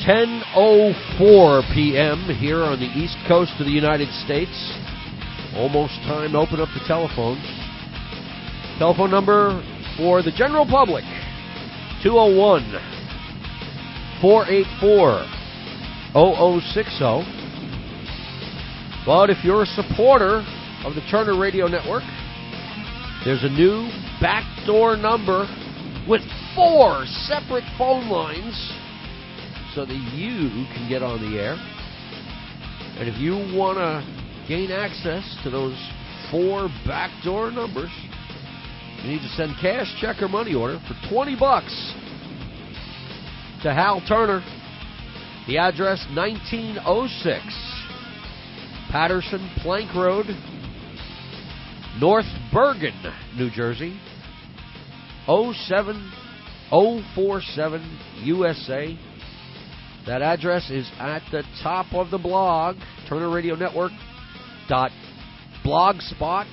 10.04 p.m. here on the east coast of the United States. Almost time to open up the telephones. Telephone number for the general public, 201 484 0060. But if you're a supporter of the Turner Radio Network, there's a new backdoor number with four separate phone lines so that you can get on the air. And if you want to gain access to those four backdoor numbers, you need to send cash, check, or money order for 20 bucks to Hal Turner. The address 1906 Patterson Plank Road, North Bergen, New Jersey. 07047 USA. That address is at the top of the blog, Turner Radio Network dot blogspot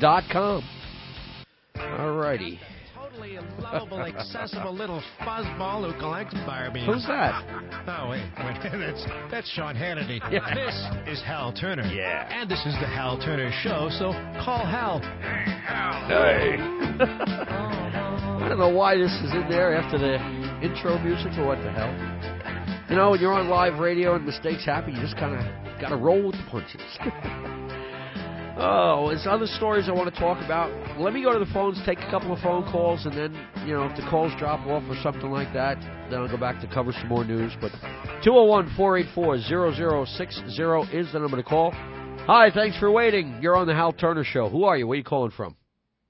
dot com. Alrighty. Totally lovable, accessible little fuzzball who collects Barbies. Who's that? <laughs> Oh, wait, wait. <laughs> that's, that's Sean Hannity. <laughs> Yeah. This is Hal Turner. Yeah. And this is the Hal Turner Show, so call Hal. Hey, Hal. Hey. I don't know why this is in there after the intro music or what the hell. You know, when you're on live radio and mistakes happen, you just kind of got to roll with the punches. <laughs> oh, there's other stories I want to talk about. Let me go to the phones, take a couple of phone calls, and then, you know, if the calls drop off or something like that, then I'll go back to cover some more news. But 201 484 0060 is the number to call. Hi, thanks for waiting. You're on the Hal Turner Show. Who are you? Where are you calling from?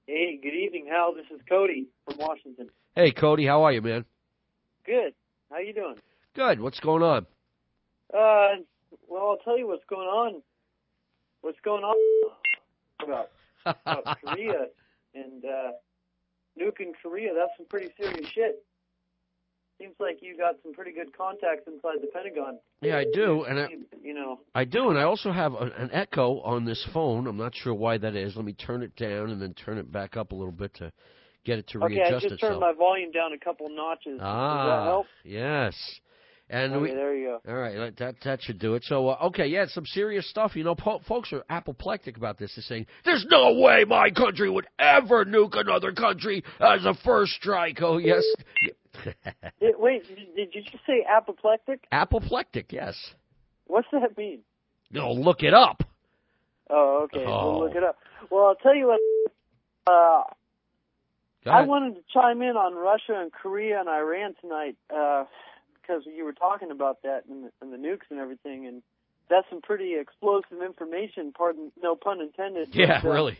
Hey, good evening, Hal. This is Cody from Washington. Hey, Cody, how are you, man? Good. How you doing? Good. What's going on? Uh, well, I'll tell you what's going on. What's going on about, about <laughs> Korea and uh, nuking Korea? That's some pretty serious shit. Seems like you got some pretty good contacts inside the Pentagon. Yeah, I do, and I, You know, I do, and I also have a, an echo on this phone. I'm not sure why that is. Let me turn it down and then turn it back up a little bit to get it to okay, I just itself. turned my volume down a couple notches. Does that ah, help? yes. And okay, we, there you go. all right, that- that should do it. So uh, okay, yeah, some serious stuff. You know, po- folks are apoplectic about this. They're saying there's no way my country would ever nuke another country as a first strike. Oh yes, <laughs> It, wait, did you just say apoplectic? apoplectic. Yes. What's that mean? No, look it up. Oh, okay. Oh. We'll look it up. Well, I'll tell you what. Uh, I wanted to chime in on Russia and Korea and Iran tonight because you were talking about that and the, and the nukes and everything, and that's some pretty explosive information. Pardon, no pun intended. yeah, but, uh, really.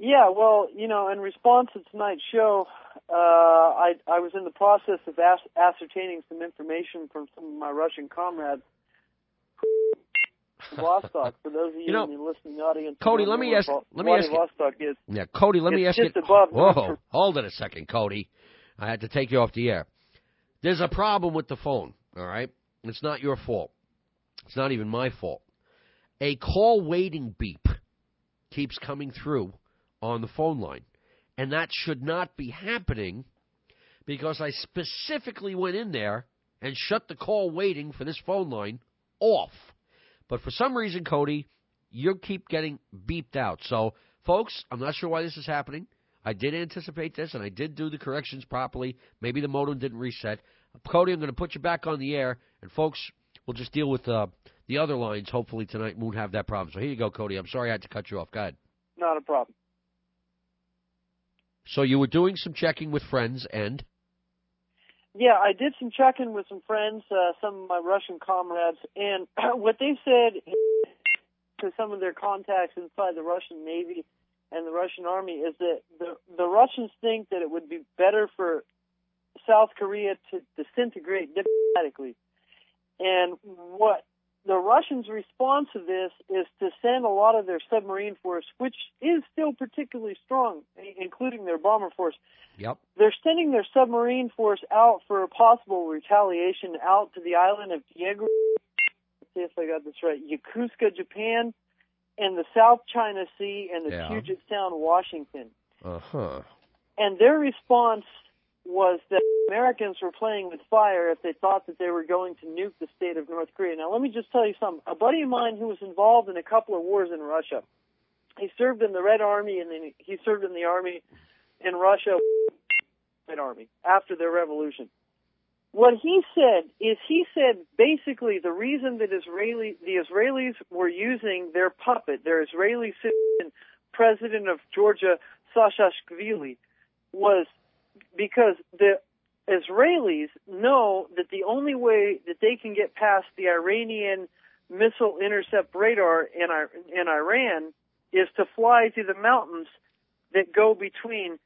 Yeah, well, you know, in response to tonight's show, uh, I I was in the process of as- ascertaining some information from some of my Russian comrades. <laughs> Vostok, for those of you, You know, in the listening audience, Cody, let me ask- let me ask you- is. Yeah, Cody, let me ask just you. above Whoa, hold it a second, Cody. I had to take you off the air. There's a problem with the phone, all right? It's not your fault. It's not even my fault. A call waiting beep keeps coming through on the phone line. And that should not be happening because I specifically went in there and shut the call waiting for this phone line off. But for some reason, Cody, you keep getting beeped out. So, folks, I'm not sure why this is happening. I did anticipate this, and I did do the corrections properly. Maybe the modem didn't reset. Cody, I'm going to put you back on the air, and folks, we'll just deal with uh, the other lines. Hopefully tonight won't have that problem. So here you go, Cody. I'm sorry I had to cut you off. Go ahead. Not a problem. So you were doing some checking with friends, and Yeah, I did some checking with some friends, uh, some of my Russian comrades, and <clears throat> what they said to some of their contacts inside the Russian Navy and the Russian Army is that the the Russians think that it would be better for South Korea to disintegrate diplomatically. And what the Russians' response to this is to send a lot of their submarine force, which is still particularly strong, including their bomber force, yep, they're sending their submarine force out for a possible retaliation out to the island of Diego. Let's see if I got this right. Yokosuka, Japan, and the South China Sea and the Yeah. Puget Sound, Washington. uh huh. And their response was that Americans were playing with fire if they thought that they were going to nuke the state of North Korea. Now, let me just tell you something. A buddy of mine who was involved in a couple of wars in Russia, he served in the Red Army and then he served in the army in Russia, Red Army, after their revolution. What he said is he said basically the reason that Israeli the Israelis were using their puppet, their Israeli citizen president of Georgia, Saakashvili, was because the Israelis know that the only way that they can get past the Iranian missile intercept radar in, in Iran is to fly through the mountains that go between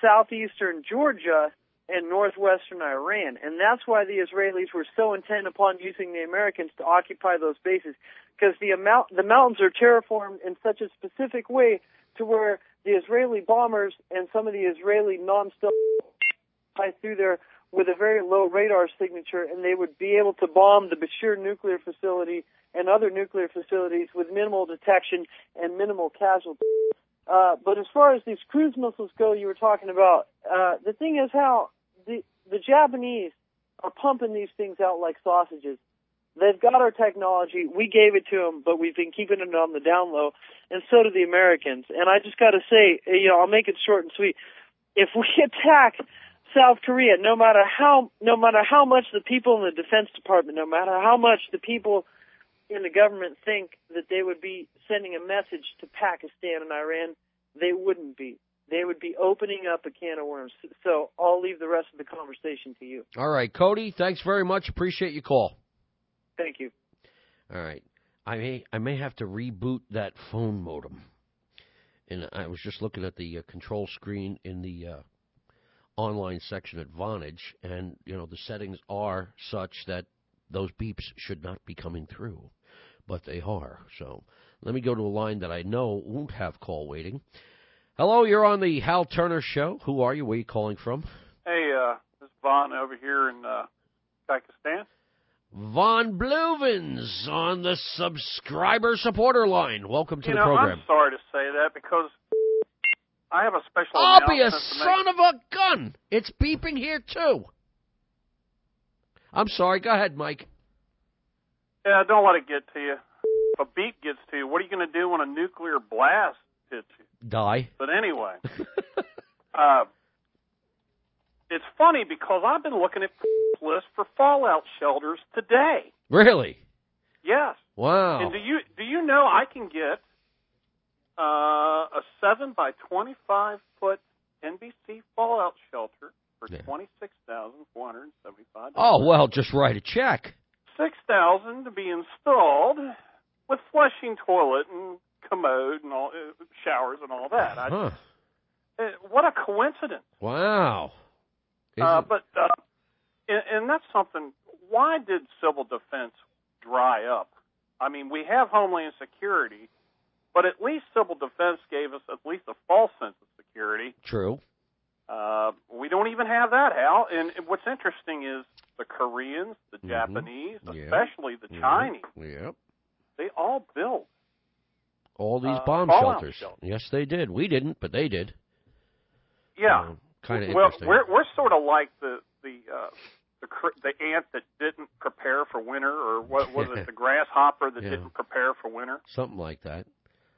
southeastern Georgia and northwestern Iran. And that's why the Israelis were so intent upon using the Americans to occupy those bases. Because the amount, the mountains are terraformed in such a specific way to where the Israeli bombers and some of the Israeli non-stealth fly through there with a very low radar signature, and they would be able to bomb the Bushehr nuclear facility and other nuclear facilities with minimal detection and minimal casualties. Uh, but as far as these cruise missiles go, you were talking about, uh, the thing is how the, Japanese are pumping these things out like sausages. They've got our technology. We gave it to them, but we've been keeping it on the down low, and so do the Americans. And I just got to say, eh, you know, I'll make it short and sweet. If we <laughs> attack South Korea, no matter how, no matter how much the people in the Defense Department, no matter how much the people in the government think that they would be sending a message to Pakistan and Iran, they wouldn't be. They would be opening up a can of worms. So I'll leave the rest of the conversation to you. All right, Cody. Thanks very much. Appreciate your call. Thank you. All right. I may I may have to reboot that phone modem. And I was just looking at the uh, control screen in the uh, online section at Vonage, and you know the settings are such that those beeps should not be coming through, but they are. So let me go to a line that I know won't have call waiting. Hello, you're on the Hal Turner Show. Who are you? Where are you calling from? Hey, uh, this is Vaughn over here in uh, Pakistan. Von Bluvens on the subscriber supporter line. Welcome to you the know, program. I'm sorry to say that because I have a special I'll be a son of a gun. It's beeping here too. I'm sorry. Go ahead, Mike. Yeah, don't let it get to you. If a beep gets to you, what are you going to do when a nuclear blast you? Die. But anyway, <laughs> uh, it's funny because I've been looking at <laughs> lists for fallout shelters today. Really? Yes. Wow. And do you do you know I can get uh, a seven by twenty five foot NBC fallout shelter for Yeah. twenty six thousand four hundred seventy five. Oh well, just write a check. Six thousand to be installed with flushing toilet and commode and all uh, showers and all that. I, Huh. uh, what a coincidence! Wow. Uh, but uh, and, and that's something. Why did civil defense dry up? I mean, we have Homeland Security, but at least civil defense gave us at least a false sense of security. True. Uh, we don't even have that, Hal. And what's interesting is the Koreans, the Mm-hmm. Japanese, especially the. Chinese, Yep. they all built. All these Uh, bomb shelters. shelters. Yes, they did. We didn't, but they did. Yeah. kind of well, interesting. we're we're sort of like the the uh, the cr- the ant that didn't prepare for winter, or what was it? <laughs> The grasshopper that Yeah. didn't prepare for winter. Something like that.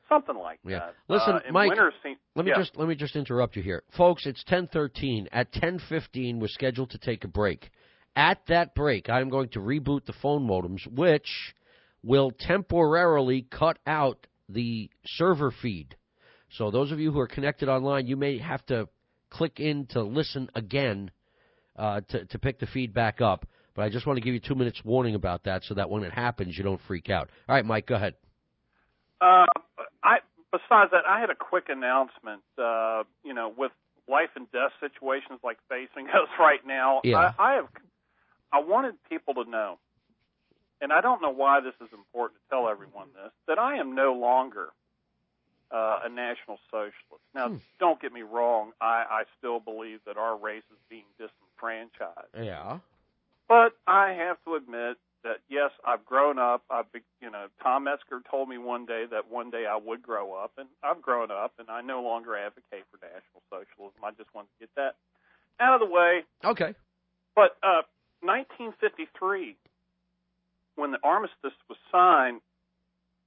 Something like Yeah. that. Listen, uh, Mike. seem- Let me yeah. just let me just interrupt you here, folks. It's ten thirteen. At ten fifteen, we're scheduled to take a break. At that break, I'm going to reboot the phone modems, which will temporarily cut out the server feed. So those of you who are connected online, you may have to click in to listen again uh, to to pick the feed back up. But I just want to give you two minutes warning about that, so that when it happens, you don't freak out. All right, Mike, go ahead. Uh, I besides that, I had a quick announcement. Uh, you know, with life and death situations like facing <laughs> us right now, Yeah. I, I have. I wanted people to know, and I don't know why this is important to tell everyone this, that I am no longer uh, a national socialist. Now, Hmm. don't get me wrong. I, I still believe that our race is being disenfranchised. Yeah. But I have to admit that yes, I've grown up. I've be, you know Tom Esker told me one day that one day I would grow up, and I've grown up, and I no longer advocate for national socialism. I just want to get that out of the way. Okay. But uh, 1953, when the armistice was signed,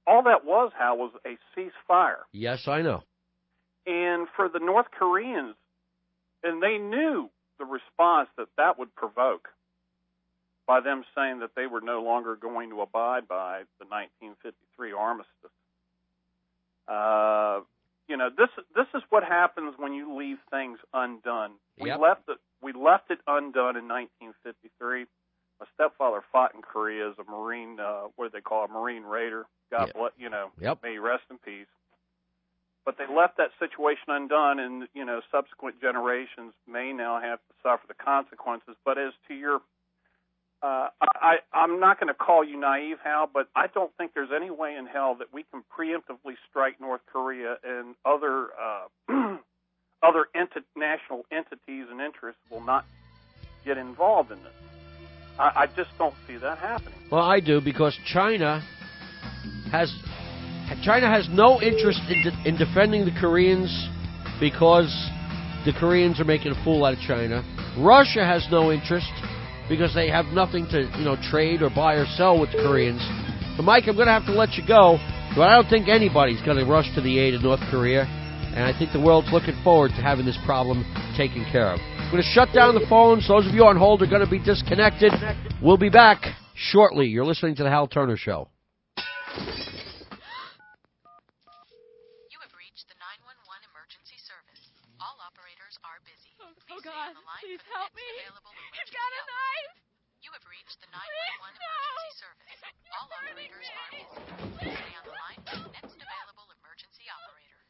all that was how was a ceasefire, Yes, I know. and for the North Koreans, and they knew the response that that would provoke by them saying that they were no longer going to abide by the 1953 armistice. Uh, you know, this this is what happens when you leave things undone. We Yep. left it we left it undone in 1953. My stepfather fought in Korea as a Marine, uh, what do they call a Marine Raider. God Yeah. bless, you know, Yep. may he rest in peace. but they left that situation undone, and you know subsequent generations may now have to suffer the consequences. But as to your uh, I, I'm not going to call you naive, Hal, but I don't think there's any way in hell that we can preemptively strike North Korea and other uh, <clears throat> other international entities and interests will not get involved in this. I, I just don't see that happening. Well, I do because China has China has no interest in, de- in defending the Koreans because the Koreans are making a fool out of China. Russia has no interest because they have nothing to you know trade or buy or sell with the Koreans. So, Mike, I'm going to have to let you go, but I don't think anybody's going to rush to the aid of North Korea, and I think the world's looking forward to having this problem taken care of. I'm going to shut down the phones. Those of you on hold are going to be disconnected. We'll be back shortly. You're listening to the Hal Turner Show. You have reached the 911 emergency service. All operators are busy. Oh, Please oh, stay God, on the line please help me. You've got a operator. knife. You have reached the 911 emergency service. All operators are busy. Please stay on the line for the next available emergency operator.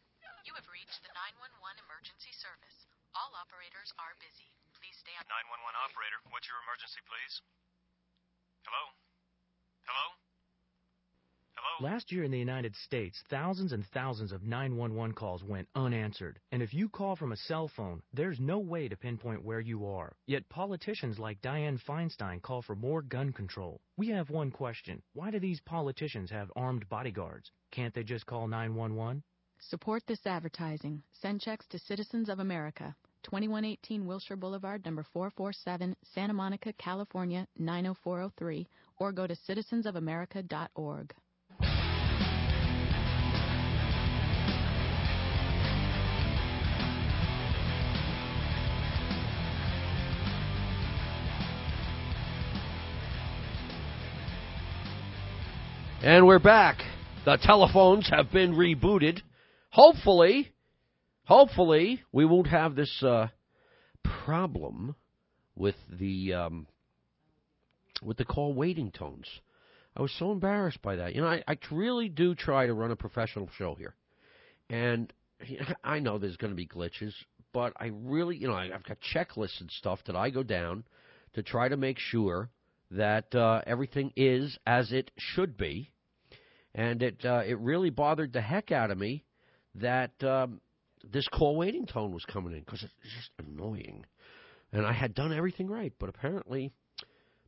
You have reached the 911 emergency service. All operators are busy. Please stay on 911 operator, what's your emergency, please? Hello? Hello? Hello? Last year in the United States, thousands and thousands of 911 calls went unanswered. And if you call from a cell phone, there's no way to pinpoint where you are. Yet politicians like Dianne Feinstein call for more gun control. We have one question. Why do these politicians have armed bodyguards? Can't they just call 911? Support this advertising. Send checks to Citizens of America. 2118 Wilshire Boulevard, number 447, Santa Monica, California, 90403, or go to citizensofamerica.org. And we're back. The telephones have been rebooted. Hopefully, hopefully we won't have this uh, problem with the um, with the call waiting tones. I was so embarrassed by that. You know, I, I really do try to run a professional show here, and <laughs> I know there's going to be glitches, but I really, you know, I, I've got checklists and stuff that I go down to try to make sure that uh, everything is as it should be, and it uh, it really bothered the heck out of me that um, this call waiting tone was coming in because it's just annoying, and I had done everything right, but apparently,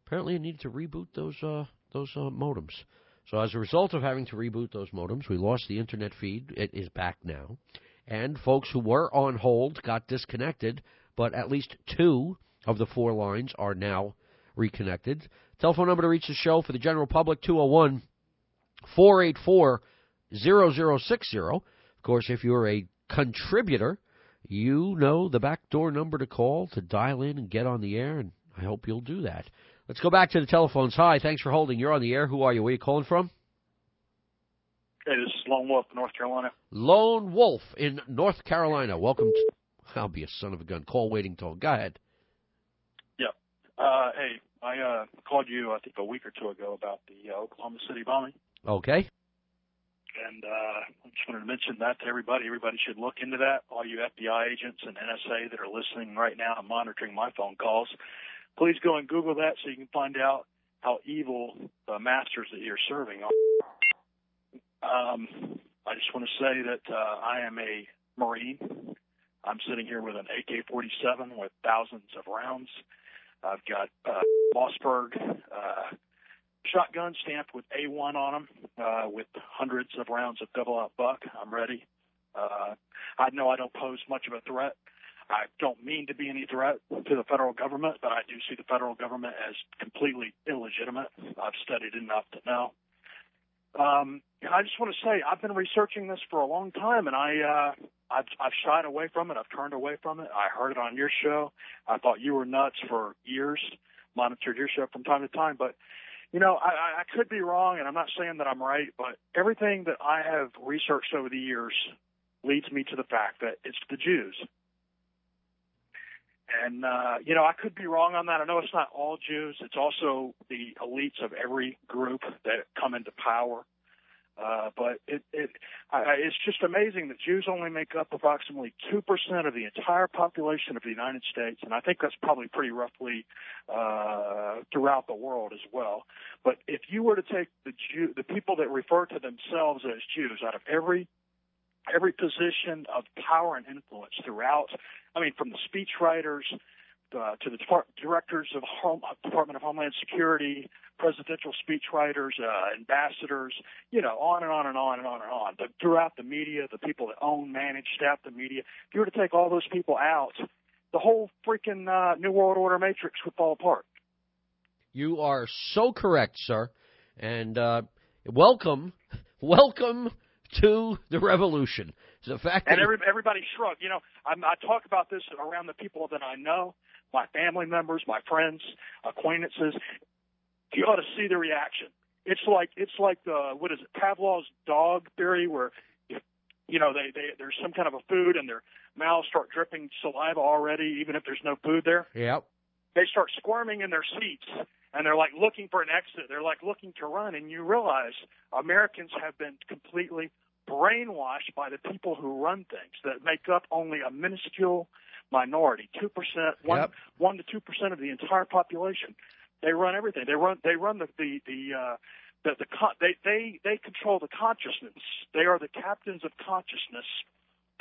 apparently I needed to reboot those uh, those uh, modems. So as a result of having to reboot those modems, we lost the internet feed. It is back now, and folks who were on hold got disconnected, but at least two of the four lines are now reconnected. Telephone number to reach the show for the general public 201 484 0060. Of course, if you're a contributor, you know the back door number to call to dial in and get on the air, and I hope you'll do that. Let's go back to the telephones. Hi, thanks for holding. You're on the air. Who are you? Where are you calling from? Hey, this is Lone Wolf, North Carolina. Lone Wolf in North Carolina. Welcome to. I'll be a son of a gun. Call waiting tone. Go ahead. Yep. Uh, hey, I uh, called you, I think, a week or two ago about the uh, Oklahoma City bombing. Okay. And uh, I just wanted to mention that to everybody. Everybody should look into that. All you FBI agents and NSA that are listening right now and monitoring my phone calls, please go and Google that so you can find out how evil the masters that you're serving are. Um, I just want to say that uh, I am a Marine. I'm sitting here with an AK-47 with thousands of rounds. I've got uh, Mossberg uh, shotgun stamped with A1 on them, uh, with hundreds of rounds of double-aught buck. I'm ready. Uh, I know I don't pose much of a threat. I don't mean to be any threat to the federal government, but I do see the federal government as completely illegitimate. I've studied enough to know. Um, and I just want to say I've been researching this for a long time, and I uh, I've, I've shied away from it. I've turned away from it. I heard it on your show. I thought you were nuts for years. Monitored your show from time to time, but you know I, I could be wrong, and I'm not saying that I'm right. But everything that I have researched over the years leads me to the fact that it's the Jews. And uh, you know, I could be wrong on that. I know it's not all Jews. It's also the elites of every group that come into power. Uh, but it, it, I, it's just amazing that Jews only make up approximately 2% of the entire population of the United States, and I think that's probably pretty roughly, uh, throughout the world as well. But if you were to take the Jew, the people that refer to themselves as Jews out of every every position of power and influence throughout. I mean, from the speechwriters uh, to the depart- directors of Home, Department of Homeland Security, presidential speechwriters, uh, ambassadors, you know, on and on and on and on and on. But throughout the media, the people that own, manage, staff the media, if you were to take all those people out, the whole freaking uh, New World Order matrix would fall apart. You are so correct, sir. And uh, welcome, <laughs> welcome to the revolution. The fact and that every, everybody shrugged. You know, I'm, I talk about this around the people that I know, my family members, my friends, acquaintances. You ought to see the reaction. It's like it's like the what is it Pavlov's dog theory, where you know they, they there's some kind of a food and their mouths start dripping saliva already, even if there's no food there. Yep. They start squirming in their seats and they're like looking for an exit. They're like looking to run, and you realize Americans have been completely brainwashed by the people who run things that make up only a minuscule minority, two percent, one Yep. one to two percent of the entire population. They run everything. They run they run the the the uh, the, the con- they they they control the consciousness. They are the captains of consciousness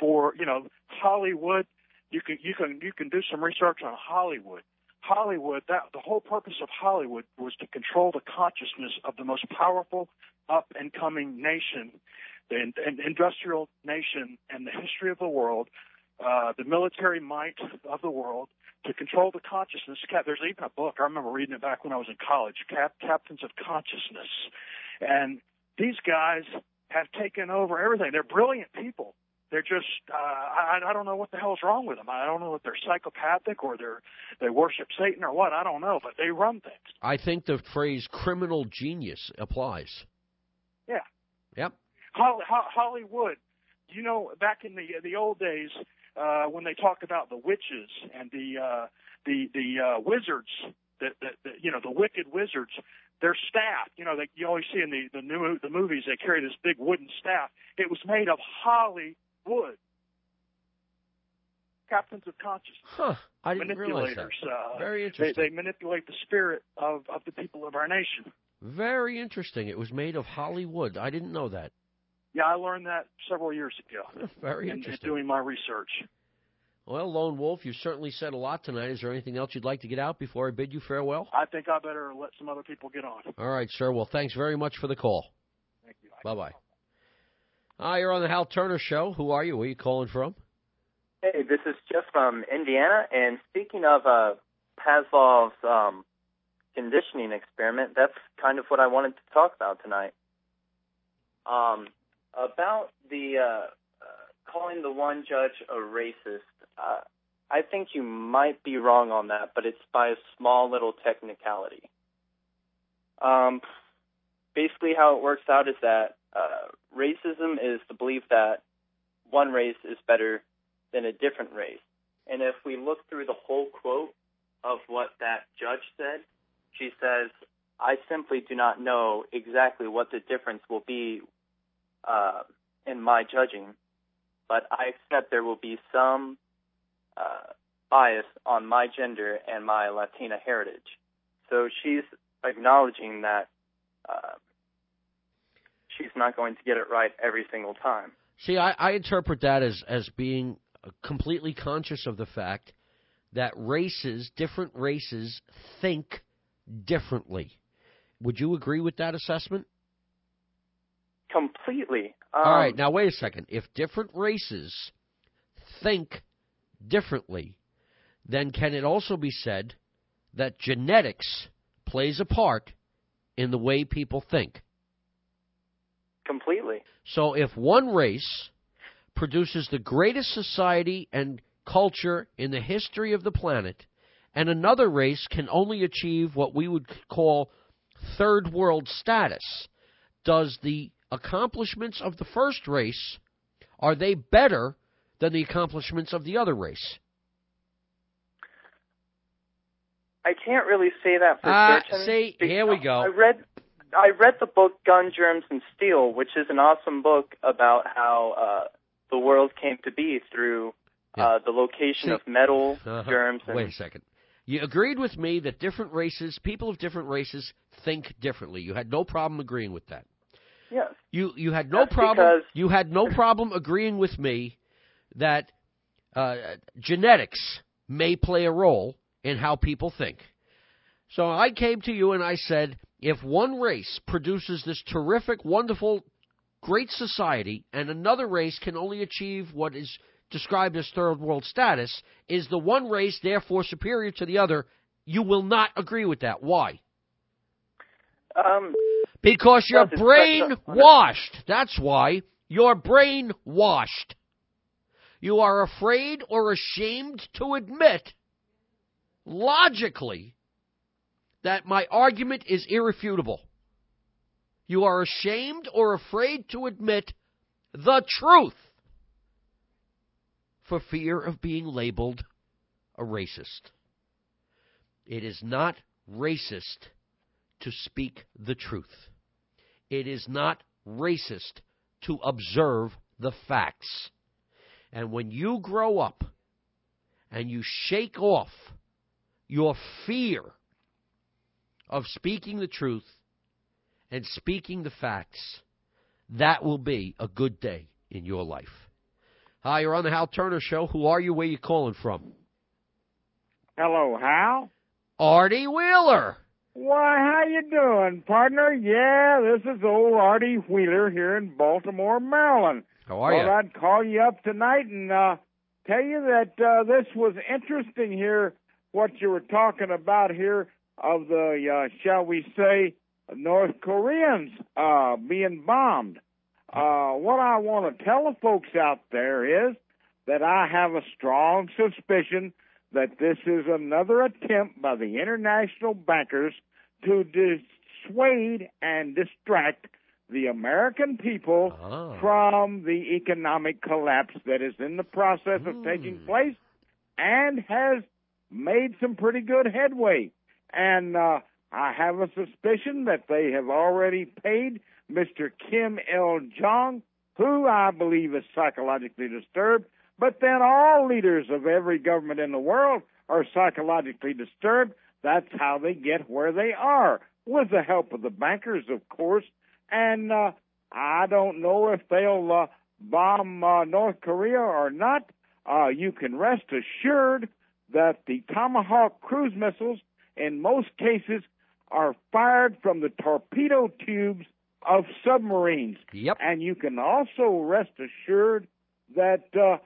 for you know Hollywood. You can you can you can do some research on Hollywood. Hollywood, that the whole purpose of Hollywood was to control the consciousness of the most powerful up and coming nation, the in, industrial nation in the history of the world, uh, the military might of the world, to control the consciousness. There's even a book I remember reading it back when I was in college, Cap- Captains of Consciousness, and these guys have taken over everything. They're brilliant people. They're just uh, I, I don't know what the hell's wrong with them. I don't know if they're psychopathic or they're they worship Satan or what. I don't know, but they run things. I think the phrase criminal genius applies. Yeah. Yep. Hollywood. You know, back in the the old days, uh, when they talk about the witches and the uh, the the uh, wizards, that, that, that you know the wicked wizards, their staff. You know, they, you always see in the the new the movies they carry this big wooden staff. It was made of Hollywood. Captains of consciousness. Huh. I didn't realize that. manipulators. Uh, Very They, interesting. they manipulate the spirit of, of the people of our nation. Very interesting. It was made of Hollywood. I didn't know that. Yeah, I learned that several years ago. <laughs> Very in, in doing my research. Well, Lone Wolf, you've certainly said a lot tonight. Is there anything else you'd like to get out before I bid you farewell? I think I better let some other people get on. All right, sir. Well, thanks very much for the call. Thank you. Bye bye. Hi, you're on the Hal Turner Show. Who are you? Where are you calling from? Hey, this is Jeff from Indiana. And speaking of uh, Pavlov's um, conditioning experiment, that's kind of what I wanted to talk about tonight. Um, about the uh, uh, calling the one judge a racist. Uh, I think you might be wrong on that, but it's by a small little technicality. Um, basically, how it works out is that uh, racism is the belief that one race is better than a different race. And if we look through the whole quote of what that judge said, she says, I simply do not know exactly what the difference will be uh, in my judging, but I accept there will be some uh, bias on my gender and my Latina heritage. So she's acknowledging that uh, she's not going to get it right every single time. See, I, I interpret that as as being completely conscious of the fact that races, different races, think differently. Would you agree with that assessment? Completely. Um, All right, now wait a second. If different races think differently, then can it also be said that genetics plays a part in the way people think? Completely. So if one race produces the greatest society and culture in the history of the planet, and another race can only achieve what we would call third world status, does the accomplishments of the first race are they better than the accomplishments of the other race? I can't really say that for Ah, certain. see, here we go. I read I read the book Gun Germs and Steel, which is an awesome book about how uh, the world came to be through uh, the location See- of metal, Uh-huh. germs, and Wait a second. You agreed with me that different races, people of different races, think differently. You had no problem agreeing with that. yes. You you had no That's problem. You had no problem agreeing with me that uh, genetics may play a role in how people think. So I came to you and I said, if one race produces this terrific, wonderful, great society, and another race can only achieve what is described as third world status, is the one race therefore superior to the other? You will not agree with that. Why? Um, Because you're Because it's brain washed. That's why. You're brain washed. You are afraid or ashamed to admit, logically, that my argument is irrefutable. You are ashamed or afraid to admit the truth for fear of being labeled a racist. It is not racist to speak the truth. It is not racist to observe the facts. And when you grow up and you shake off your fear of speaking the truth and speaking the facts, that will be a good day in your life. Hi, you're on the Hal Turner Show. Who are you? Where you calling from? Hello, Hal. Artie Wheeler. Why, how you doing, partner? Yeah, this is old Artie Wheeler here in Baltimore, Maryland. How are Thought you? I'd call you up tonight and uh, tell you that uh, this was interesting here, what you were talking about here of the, uh, shall we say, North Koreans uh, being bombed. Uh, what I want to tell the folks out there is that I have a strong suspicion that this is another attempt by the international bankers to dissuade and distract the American people Ah. from the economic collapse that is in the process of taking place and has made some pretty good headway. And uh, I have a suspicion that they have already paid Mr. Kim Il Jong, who I believe is psychologically disturbed. But then all leaders of every government in the world are psychologically disturbed. That's how they get where they are, with the help of the bankers, of course. And uh, I don't know if they'll uh, bomb uh, North Korea or not. Uh, you can rest assured that the Tomahawk cruise missiles, in most cases, are fired from the torpedo tubes of submarines. Yep. And you can also rest assured that uh,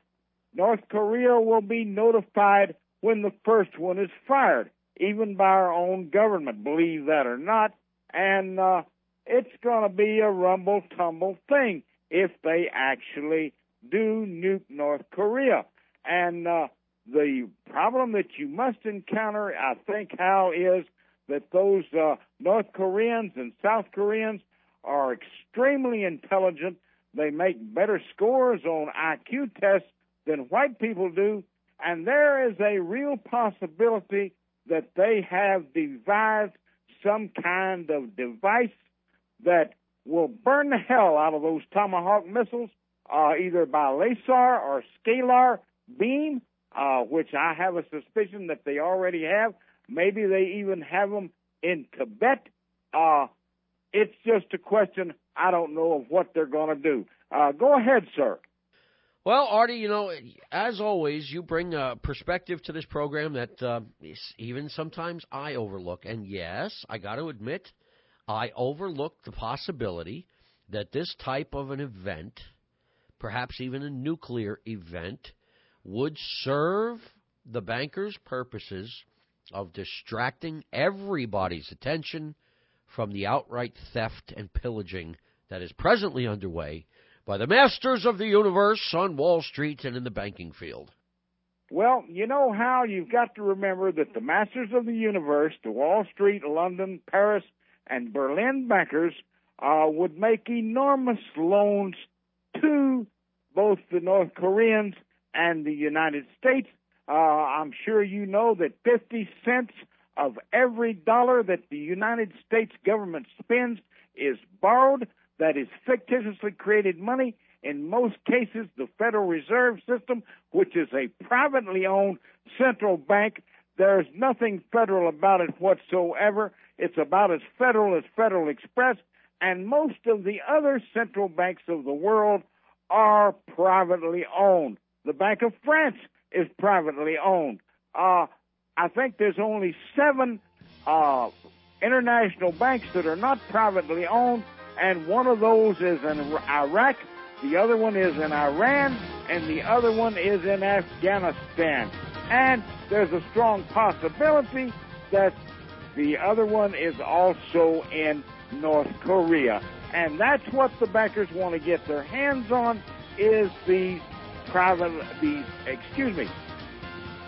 North Korea will be notified when the first one is fired, even by our own government, believe that or not. And uh, it's going to be a rumble tumble thing if they actually do nuke North Korea. And uh, the problem that you must encounter, I think, Hal, is that those uh, North Koreans and South Koreans are extremely intelligent. They make better scores on IQ tests than white people do, and there is a real possibility that they have devised some kind of device that will burn the hell out of those Tomahawk missiles, uh, either by laser or scalar beam, uh, which I have a suspicion that they already have. Maybe they even have them in Tibet. Uh, it's just a question. I don't know of what they're going to do. Uh, go ahead, sir. Well, Artie, you know, as always, you bring a perspective to this program that uh, even sometimes I overlook. And yes, I got to admit, I overlooked the possibility that this type of an event, perhaps even a nuclear event, would serve the bankers' purposes of distracting everybody's attention from the outright theft and pillaging that is presently underway by the masters of the universe on Wall Street and in the banking field. Well, you know how you've got to remember that the masters of the universe, the Wall Street, London, Paris, and Berlin bankers, uh, would make enormous loans to both the North Koreans and the United States. Uh, I'm sure you know that 50 cents of every dollar that the United States government spends is borrowed, that is fictitiously created money. In most cases, the Federal Reserve System, which is a privately owned central bank, there's nothing federal about it whatsoever. It's about as federal as Federal Express, and most of the other central banks of the world are privately owned. The Bank of France is privately owned. Uh, I think there's only seven uh, international banks that are not privately owned, and one of those is in Iraq, the other one is in Iran, and the other one is in Afghanistan. And there's a strong possibility that the other one is also in North Korea. And that's what the bankers want to get their hands on is the private, the, excuse me,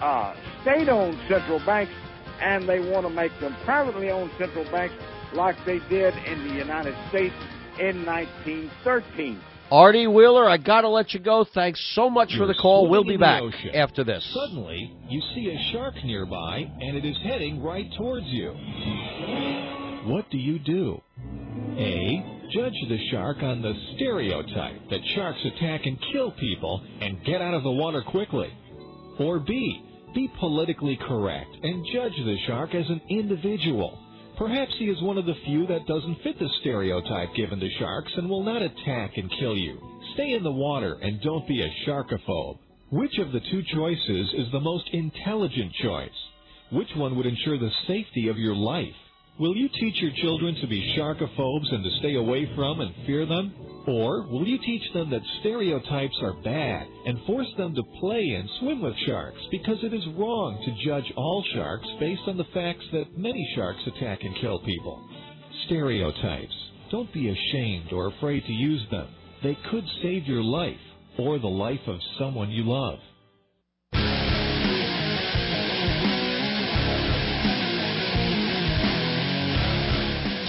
uh, state-owned central banks, and they want to make them privately owned central banks like they did in the United States in 1913. Artie Wheeler, I gotta let you go. Thanks so much for the call. We'll be swimming in the back after this. Suddenly, you see a shark nearby, and it is heading right towards you. What do you do? A. Judge the shark on the stereotype that sharks attack and kill people and get out of the water quickly. Or B. Be politically correct and judge the shark as an individual. Perhaps he is one of the few that doesn't fit the stereotype given to sharks and will not attack and kill you. Stay in the water and don't be a sharkophobe. Which of the two choices is the most intelligent choice? Which one would ensure the safety of your life? Will you teach your children to be sharkophobes and to stay away from and fear them? Or will you teach them that stereotypes are bad and force them to play and swim with sharks because it is wrong to judge all sharks based on the facts that many sharks attack and kill people? Stereotypes. Don't be ashamed or afraid to use them. They could save your life or the life of someone you love.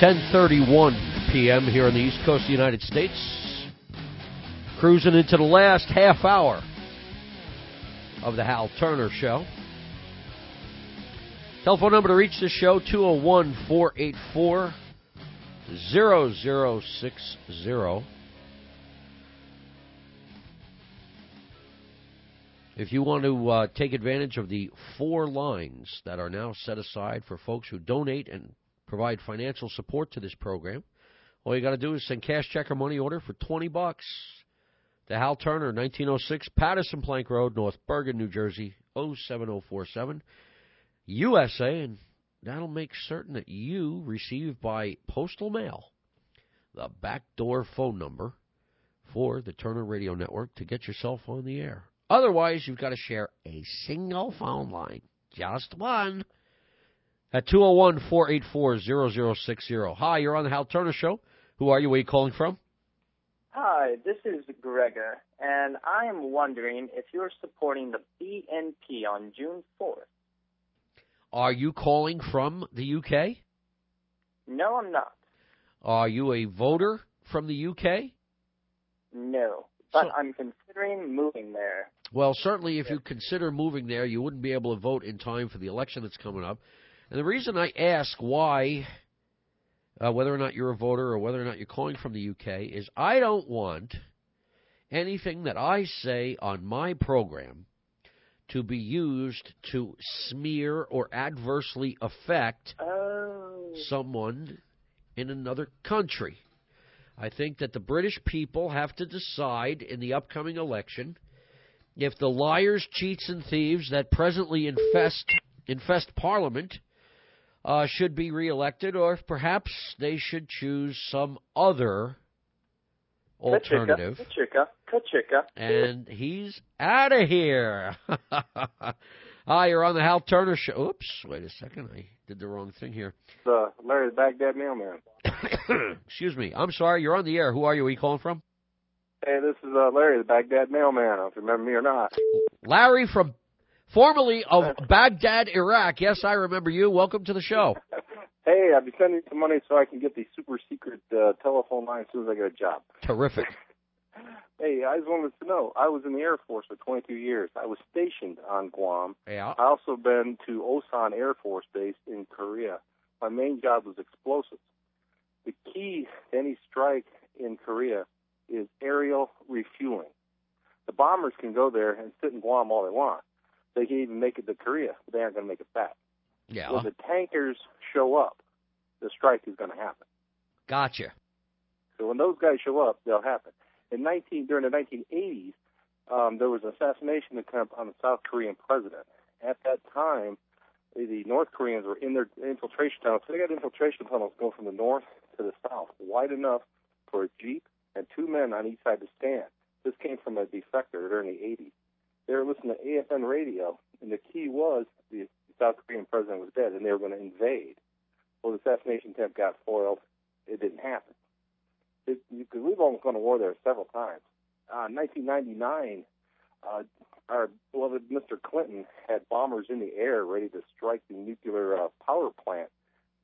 10:31 p.m. here on the East Coast of the United States. Cruising into the last half hour of the Hal Turner Show. Telephone number to reach the show 201 484 0060. If you want to uh, take advantage of the four lines that are now set aside for folks who donate and provide financial support to this program, all you got to do is send cash, check, or money order for 20 bucks to Hal Turner, 1906 Patterson Plank Road, North Bergen, New Jersey, 07047, USA, and that'll make certain that you receive by postal mail the backdoor phone number for the Turner Radio Network to get yourself on the air. Otherwise, you've got to share a single phone line, just one, at 201 484 0060. Hi, you're on the Hal Turner Show. Who are you? Where are you calling from? Hi, this is Gregor, and I am wondering if you're supporting the BNP on June 4th. Are you calling from the UK? No, I'm not. Are you a voter from the UK? No, but I'm considering moving there. Well, certainly if you consider moving there, you wouldn't be able to vote in time for the election that's coming up. And the reason I ask why, uh, whether or not you're a voter or whether or not you're calling from the UK, is I don't want anything that I say on my program to be used to smear or adversely affect someone in another country. I think that the British people have to decide in the upcoming election if the liars, cheats, and thieves that presently infest infest Parliament uh, should be reelected, or if perhaps they should choose some other alternative. Kachika, Kachika. And he's out of here. Hi, <laughs> you're on the Hal Turner Show. Oops, wait a second. I did the wrong thing here. uh, Larry the Baghdad Mailman. <coughs> Excuse me. I'm sorry. You're on the air. Who are you? Where are you calling from? Hey, this is uh, Larry the Baghdad Mailman. I don't know if you remember me or not. Larry from formerly of Baghdad, Iraq. Yes, I remember you. Welcome to the show. <laughs> Hey, I'll be sending some money so I can get the super secret uh, telephone line as soon as I get a job. Terrific. <laughs> Hey, I just wanted to know. I was in the Air Force for 22 years. I was stationed on Guam. Yeah. I also been to Osan Air Force Base in Korea. My main job was explosives. The key to any strike in Korea is aerial refueling. The bombers can go there and sit in Guam all they want. They can even make it to Korea, but they aren't going to make it back. Yeah. When the tankers show up, the strike is going to happen. Gotcha. So when those guys show up, they'll happen. In 19 during the 1980s, um, there was an assassination attempt on the South Korean president. At that time, the, North Koreans were in their infiltration tunnels. So they got infiltration tunnels going from the north to the south, wide enough for a jeep and two men on each side to stand. This came from a defector during the 80s. They were listening to AFN radio, and the key was the South Korean president was dead, and they were going to invade. Well, the assassination attempt got foiled. It didn't happen. Because we've almost gone to war there several times. Uh, 1999, uh, our beloved Mr. Clinton had bombers in the air ready to strike the nuclear uh, power plant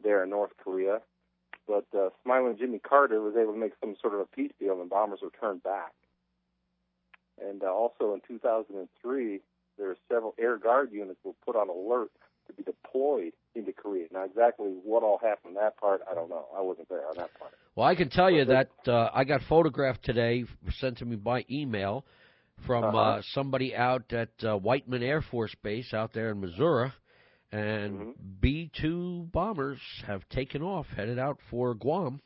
there in North Korea. But uh, smiling Jimmy Carter was able to make some sort of a peace deal, and bombers were turned back. And uh, also in 2003, there were several air guard units were put on alert to be deployed into Korea. Now, exactly what all happened in that part, I don't know. I wasn't there on that part. Well, I can tell you that uh, I got photographed today, sent to me by email from uh Uh-huh. somebody out at uh, Whiteman Air Force Base out there in Missouri, and Mm-hmm. B two bombers have taken off, headed out for Guam.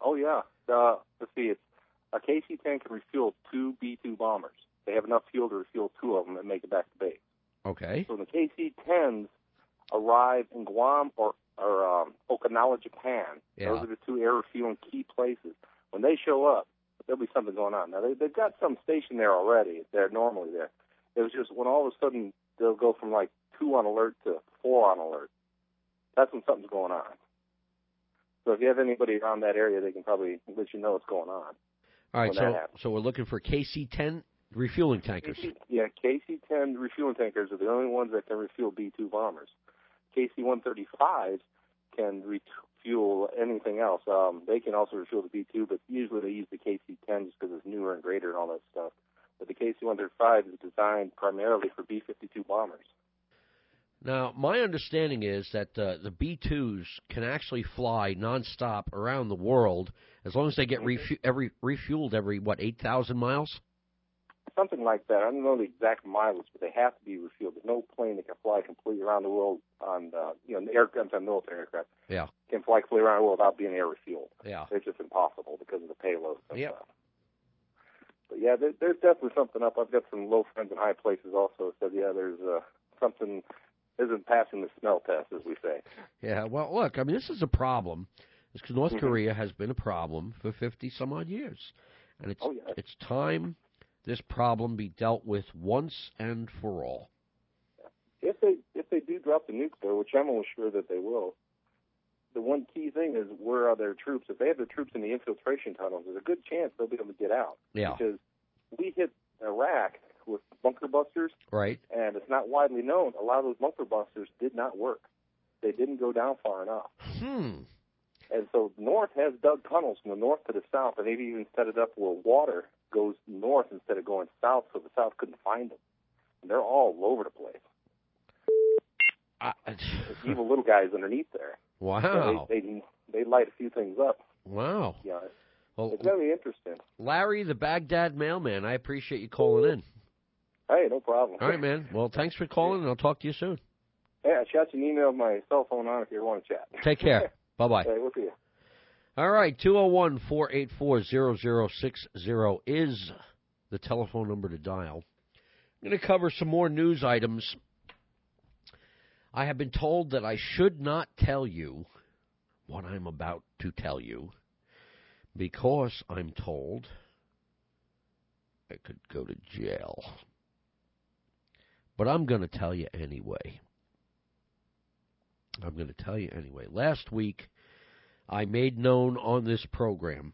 Oh yeah. Uh, let's see. It's a KC-10 can refuel two B-2 bombers. They have enough fuel to refuel two of them and make it back to base. Okay. So when the KC-10s arrive in Guam or or um, Okinawa, Japan, Yeah. those are the two air refueling key places. When they show up, there'll be something going on. Now they, they've got some station there already. They're normally there. It was just when all of a sudden they'll go from like two on alert to four on alert. That's when something's going on. So if you have anybody around that area, they can probably let you know what's going on. All right, so so we're looking for KC ten refueling tankers. KC, yeah, KC-10 refueling tankers are the only ones that can refuel B-2 bombers. KC-135s can refuel anything else. Um, they can also refuel the B-2, but usually they use the KC-10 just because it's newer and greater and all that stuff. But the KC-135 is designed primarily for B-52 bombers. Now, my understanding is that uh, the B twos can actually fly nonstop around the world as long as they get refu- every refueled every what eight thousand miles. Something like that. I don't know the exact mileage, but they have to be refueled. There's no plane that can fly completely around the world on, uh, you know, aircraft, on military aircraft Yeah. can fly completely around the world without being air refueled. Yeah. It's just impossible because of the payload stuff. But yeah, there, there's definitely something up. I've got some low friends in high places also said, yeah, there's uh, something isn't passing the smell test, as we say. Yeah. Well, look, I mean, this is a problem. It's Because North Mhm. Korea has been a problem for fifty some odd years, and it's Oh, yeah. it's time this problem be dealt with once and for all. If they if they do drop the nukes, though, which I'm almost sure that they will, the one key thing is where are their troops? If they have their troops in the infiltration tunnels, there's a good chance they'll be able to get out. Yeah. Because we hit Iraq with bunker busters, Right. and it's not widely known. A lot of those bunker busters did not work. They didn't go down far enough. Hmm. And so North has dug tunnels from the north to the south, and they've even set it up where water goes north instead of going south, so the south couldn't find them. And they're all over the place. I, evil little guys underneath there. Wow. So they, they they light a few things up. Wow. Yeah, Well, it's very interesting. Larry, the Baghdad mailman, I appreciate you calling in. Hey, no problem. All right, man. Well, thanks for calling, and I'll talk to you soon. Hey, I shot you an email my cell phone on if you want to chat. Take care. <laughs> Bye bye. Hey, we'll see you. All right, 201 484 0060 is the telephone number to dial. I'm going to cover some more news items. I have been told that I should not tell you what I'm about to tell you because I'm told I could go to jail. But I'm going to tell you anyway. I'm going to tell you anyway. Last week, I made known on this program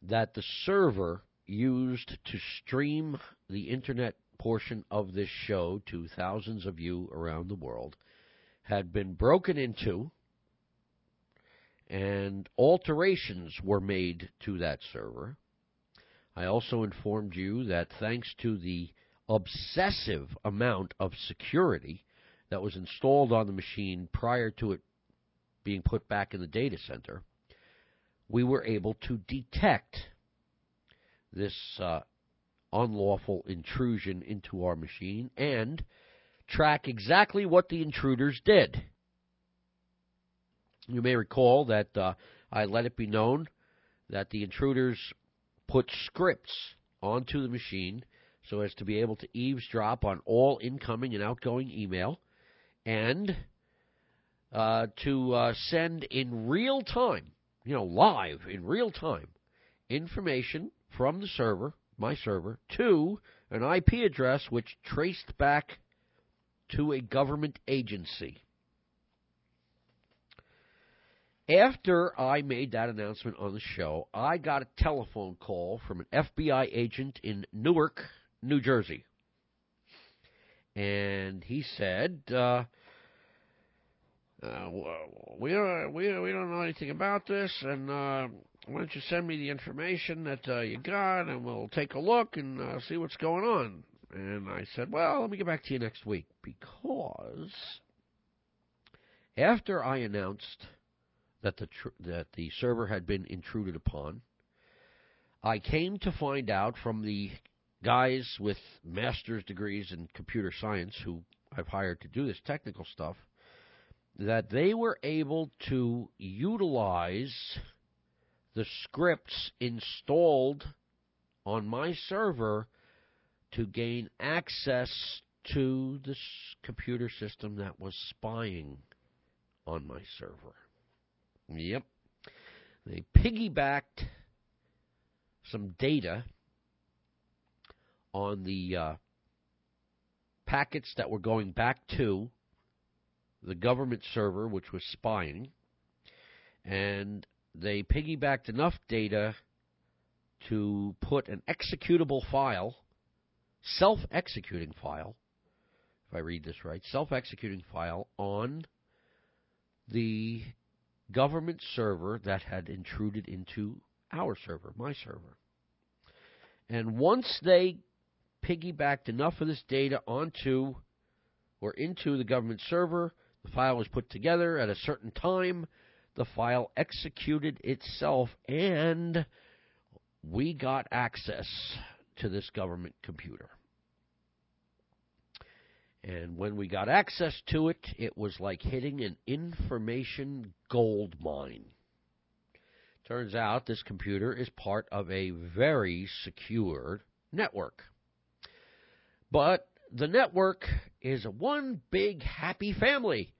that the server used to stream the internet portion of this show to thousands of you around the world had been broken into and alterations were made to that server I also informed you that thanks to the obsessive amount of security that was installed on the machine prior to it being put back in the data center, we were able to detect this uh, unlawful intrusion into our machine and track exactly what the intruders did. You may recall that uh, I let it be known that the intruders put scripts onto the machine so as to be able to eavesdrop on all incoming and outgoing email and uh, to uh, send in real time, you know, live in real time, information from the server, my server, to an IP address which traced back to a government agency. After I made that announcement on the show, I got a telephone call from an FBI agent in Newark, New Jersey. And he said, uh, uh, we don't we we don't know anything about this, and uh, why don't you send me the information that uh, you got, and we'll take a look and uh, see what's going on. And I said, well, let me get back to you next week because after I announced that the tr- that the server had been intruded upon, I came to find out from the guys with master's degrees in computer science who I've hired to do this technical stuff that they were able to utilize the scripts installed on my server to gain access to this computer system that was spying on my server. Yep. They piggybacked some data on the uh, packets that were going back to the government server, which was spying, and they piggybacked enough data to put an executable file, self executing file, if I read this right, self executing file on the government server that had intruded into our server, my server. And once they piggybacked enough of this data onto or into the government server, the file was put together at a certain time. The file executed itself, and we got access to this government computer. And when we got access to it, it was like hitting an information gold mine. Turns out this computer is part of a very secure network. But the network is one big happy family.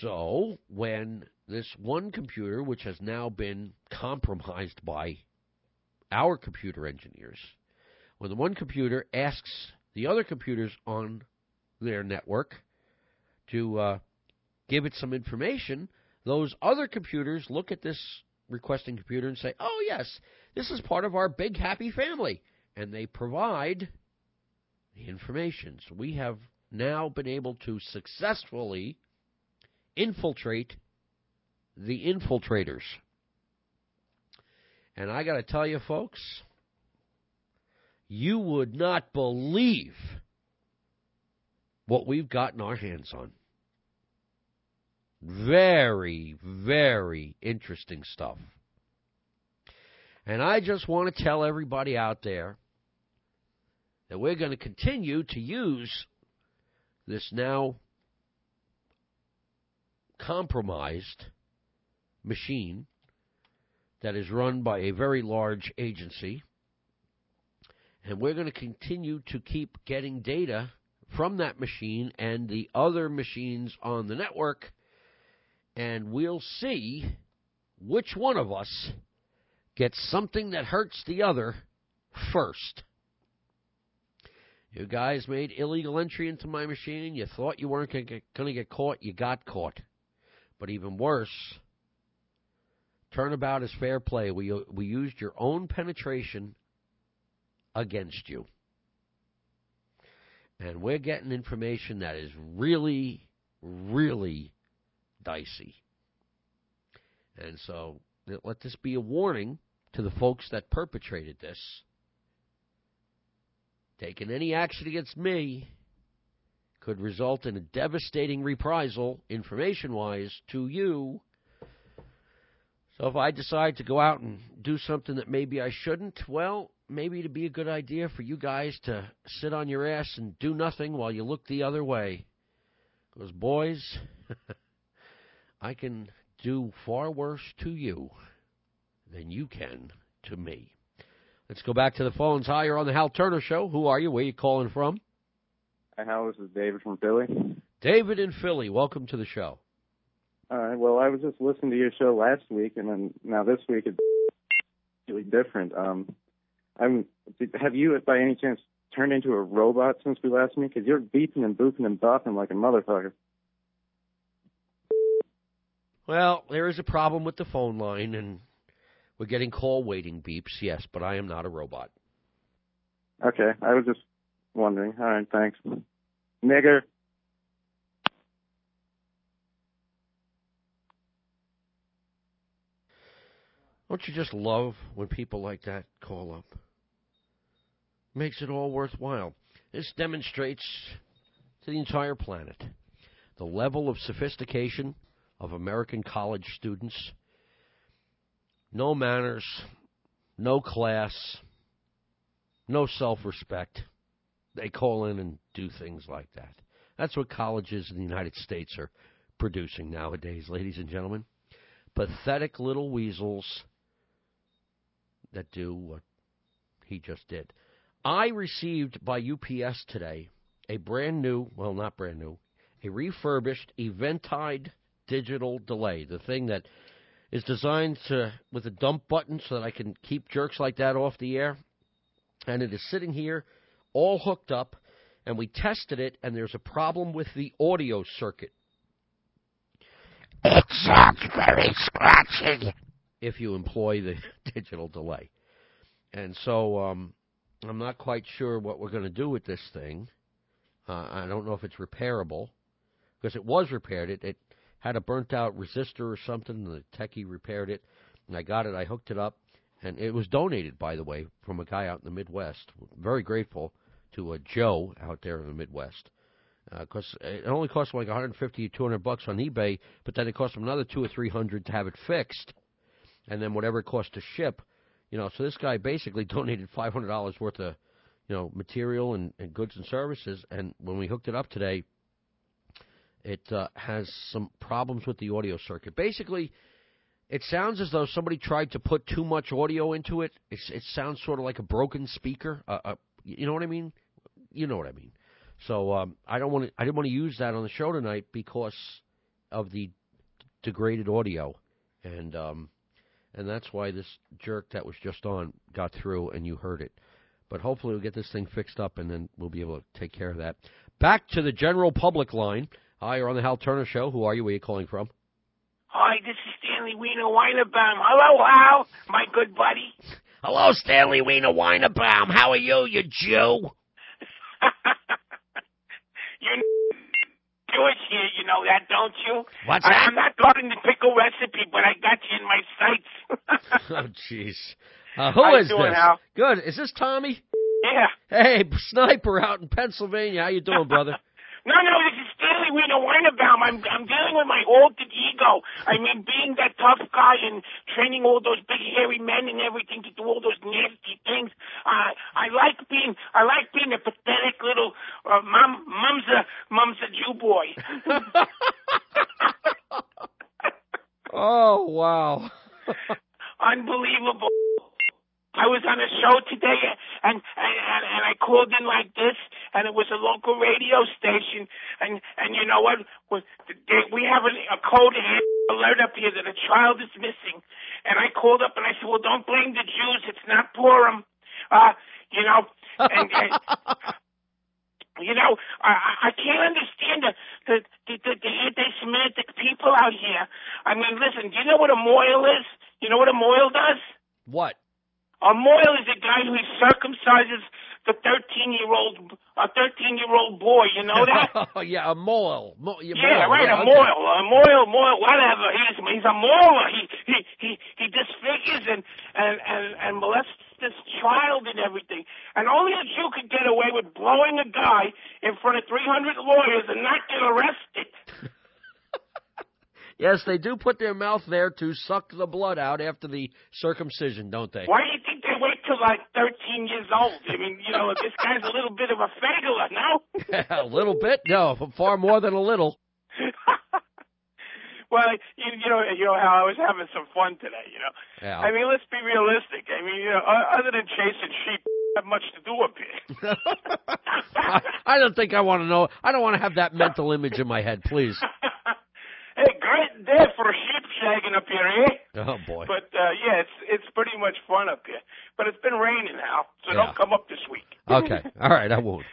So when this one computer, which has now been compromised by our computer engineers, when the one computer asks the other computers on their network to uh, give it some information, those other computers look at this requesting computer and say, oh, yes, this is part of our big happy family. And they provide the information. So we have now been able to successfully infiltrate the infiltrators. And I got to tell you, folks, you would not believe what we've gotten our hands on. Very, very interesting stuff. And I just want to tell everybody out there that we're going to continue to use this now compromised machine that is run by a very large agency. And we're going to continue to keep getting data from that machine and the other machines on the network. And we'll see which one of us gets something that hurts the other first. You guys made illegal entry into my machine. You thought you weren't going to get caught. You got caught. But even worse, turnabout is fair play. We, we used your own penetration against you. And we're getting information that is really, really dicey. And so let this be a warning to the folks that perpetrated this. Taking any action against me could result in a devastating reprisal, information wise, to you. So if I decide to go out and do something that maybe I shouldn't, well, maybe it'd be a good idea for you guys to sit on your ass and do nothing while you look the other way. Because, boys, <laughs> I can do far worse to you than you can to me. Let's go back to the phones. Hi, you're on the Hal Turner Show. Who are you? Where are you calling from? Hi, Hal. This is David from Philly. David in Philly. Welcome to the show. All right. Well, I was just listening to your show last week, and then now this week it's really different. Um, I'm. Have you, by any chance, turned into a robot since we last met? Because you're beeping and booping and bopping like a motherfucker. Well, there is a problem with the phone line, and we're getting call waiting beeps, yes, but I am not a robot. Okay. I was just wondering. All right. Thanks. Nigger. Don't you just love when people like that call up? Makes it all worthwhile. This demonstrates to the entire planet the level of sophistication of American college students. No manners, no class, no self respect. They call in and do things like that. That's what colleges in the United States are producing nowadays, ladies and gentlemen. Pathetic little weasels that do what he just did. I received by UPS today a brand new, well, not brand new, a refurbished Eventide digital delay, the thing that is designed to with a dump button so that I can keep jerks like that off the air. And it is sitting here all hooked up and we tested it and there's a problem with the audio circuit. It sounds very scratchy. if you employ the <laughs> digital delay. And so um, I'm not quite sure what we're going to do with this thing. Uh, I don't know if it's repairable because it was repaired. It, it had a burnt out resistor or something, and the techie repaired it. And I got it. I hooked it up, and it was donated, by the way, from a guy out in the Midwest. Very grateful to a Joe out there in the Midwest because uh, it only cost like 150 or 200 bucks on eBay, but then it cost him another two or three hundred to have it fixed, and then whatever it cost to ship. You know, so this guy basically <laughs> donated five hundred dollars worth of, you know, material and, and goods and services. And when we hooked it up today, it uh, has some problems with the audio circuit. Basically, it sounds as though somebody tried to put too much audio into it. It's, it sounds sort of like a broken speaker. Uh, uh, you know what I mean? You know what I mean. So um, I don't want to. I didn't want to use that on the show tonight because of the degraded audio, and um, and that's why this jerk that was just on got through and you heard it. But hopefully we'll get this thing fixed up and then we'll be able to take care of that. Back to the general public line. Hi, you're on the Hal Turner Show. Who are you? Where are you calling from? Hi, this is Stanley Wiener Weinerbaum. Hello, Hal, my good buddy. <laughs> Hello, Stanley Wiener Weinerbaum. How are you, you Jew? <laughs> You're Jewish here, you know that, don't you? What's I, that? I'm not going to pickle recipe, but I got you in my sights. <laughs> oh, jeez. Uh, who How is you doing, this? Hal? Good. Is this Tommy? yeah. Hey, sniper out in Pennsylvania. How you doing, brother? No, no, this is Stanley Wiener Weinerbaum. I'm I'm dealing with my altered ego. I mean, being that tough guy and training all those big hairy men and everything to do all those nasty things. Uh, I like being I like being a pathetic little uh, mum mumsa mumsa Jew boy. <laughs> oh wow. <laughs> Unbelievable. I was on a show today and, and and and I called in like this and it was a local radio station and and you know what? We have a, code alert up here that a child is missing. And I called up and I said well don't blame the Jews. It's not Purim. Uh you know and, and <laughs> you know I I can't understand the the the, the, the anti-Semitic people out here. I mean listen do you know what a moil is? You know what a moil does? What? A moil is a guy who circumcises the 13 year old, a 13 year old boy. You know that? <laughs> Oh yeah, a mole. Mo- yeah, mole. right. Yeah, a okay. moil, a moil, moil, whatever. He's he's a moiler. He he he he disfigures and and and and molest this child and everything. And only a Jew could get away with blowing a guy in front of 300 lawyers and not get arrested. <laughs> Yes, they do put their mouth there to suck the blood out after the circumcision, don't they? Why do you think they wait till like 13 years old? I mean, you know, this guy's a little bit of a fagler, no? <laughs> a little bit? No, far more than a little. <laughs> Well, you, you know, you know how I was having some fun today. You know, Yeah. I mean, let's be realistic. I mean, you know, other than chasing sheep, <laughs> have much to do up here. I, I don't think I want to know. I don't want to have that mental image in my head, please. Hey, great day for sheep shagging up here, eh? Oh boy. But uh, yeah, it's it's pretty much fun up here. But it's been raining now, so Yeah. don't come up this week. Okay. <laughs> All right, I won't.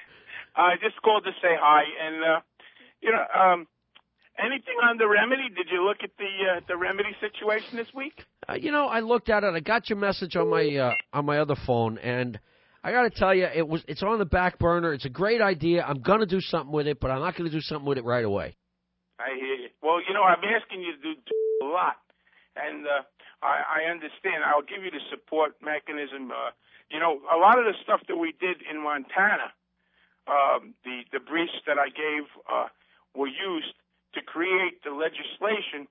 I just called to say hi, and uh, you know, um, anything on the remedy? Did you look at the uh, the remedy situation this week? Uh, you know, I looked at it. I got your message on my uh, on my other phone, and I got to tell you, it was it's on the back burner. It's a great idea. I'm gonna do something with it, but I'm not gonna do something with it right away. I hear you. Well, you know, I'm asking you to do, a lot, and uh, I, I understand. I'll give you the support mechanism. Uh, you know, a lot of the stuff that we did in Montana, um, the the briefs that I gave uh, were used to create the legislation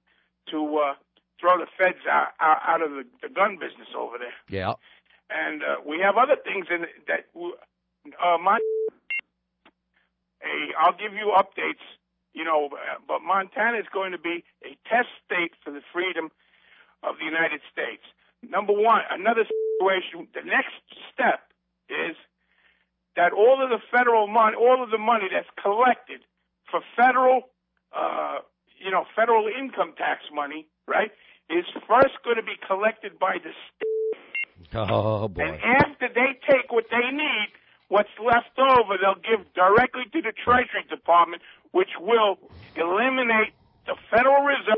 to uh, throw the feds out, out, out of the, the gun business over there. Yeah. And uh, we have other things in that uh, Mon- a, I'll give you updates. You know, uh, but Montana is going to be a test state for the freedom of the United States. Number one, another situation. The next step is that all of the federal money, all of the money that's collected for federal, uh, you know, federal income tax money, right, is first going to be collected by the state. Oh boy. And after they take what they need, what's left over, they'll give directly to the Treasury Department, which will eliminate the Federal Reserve,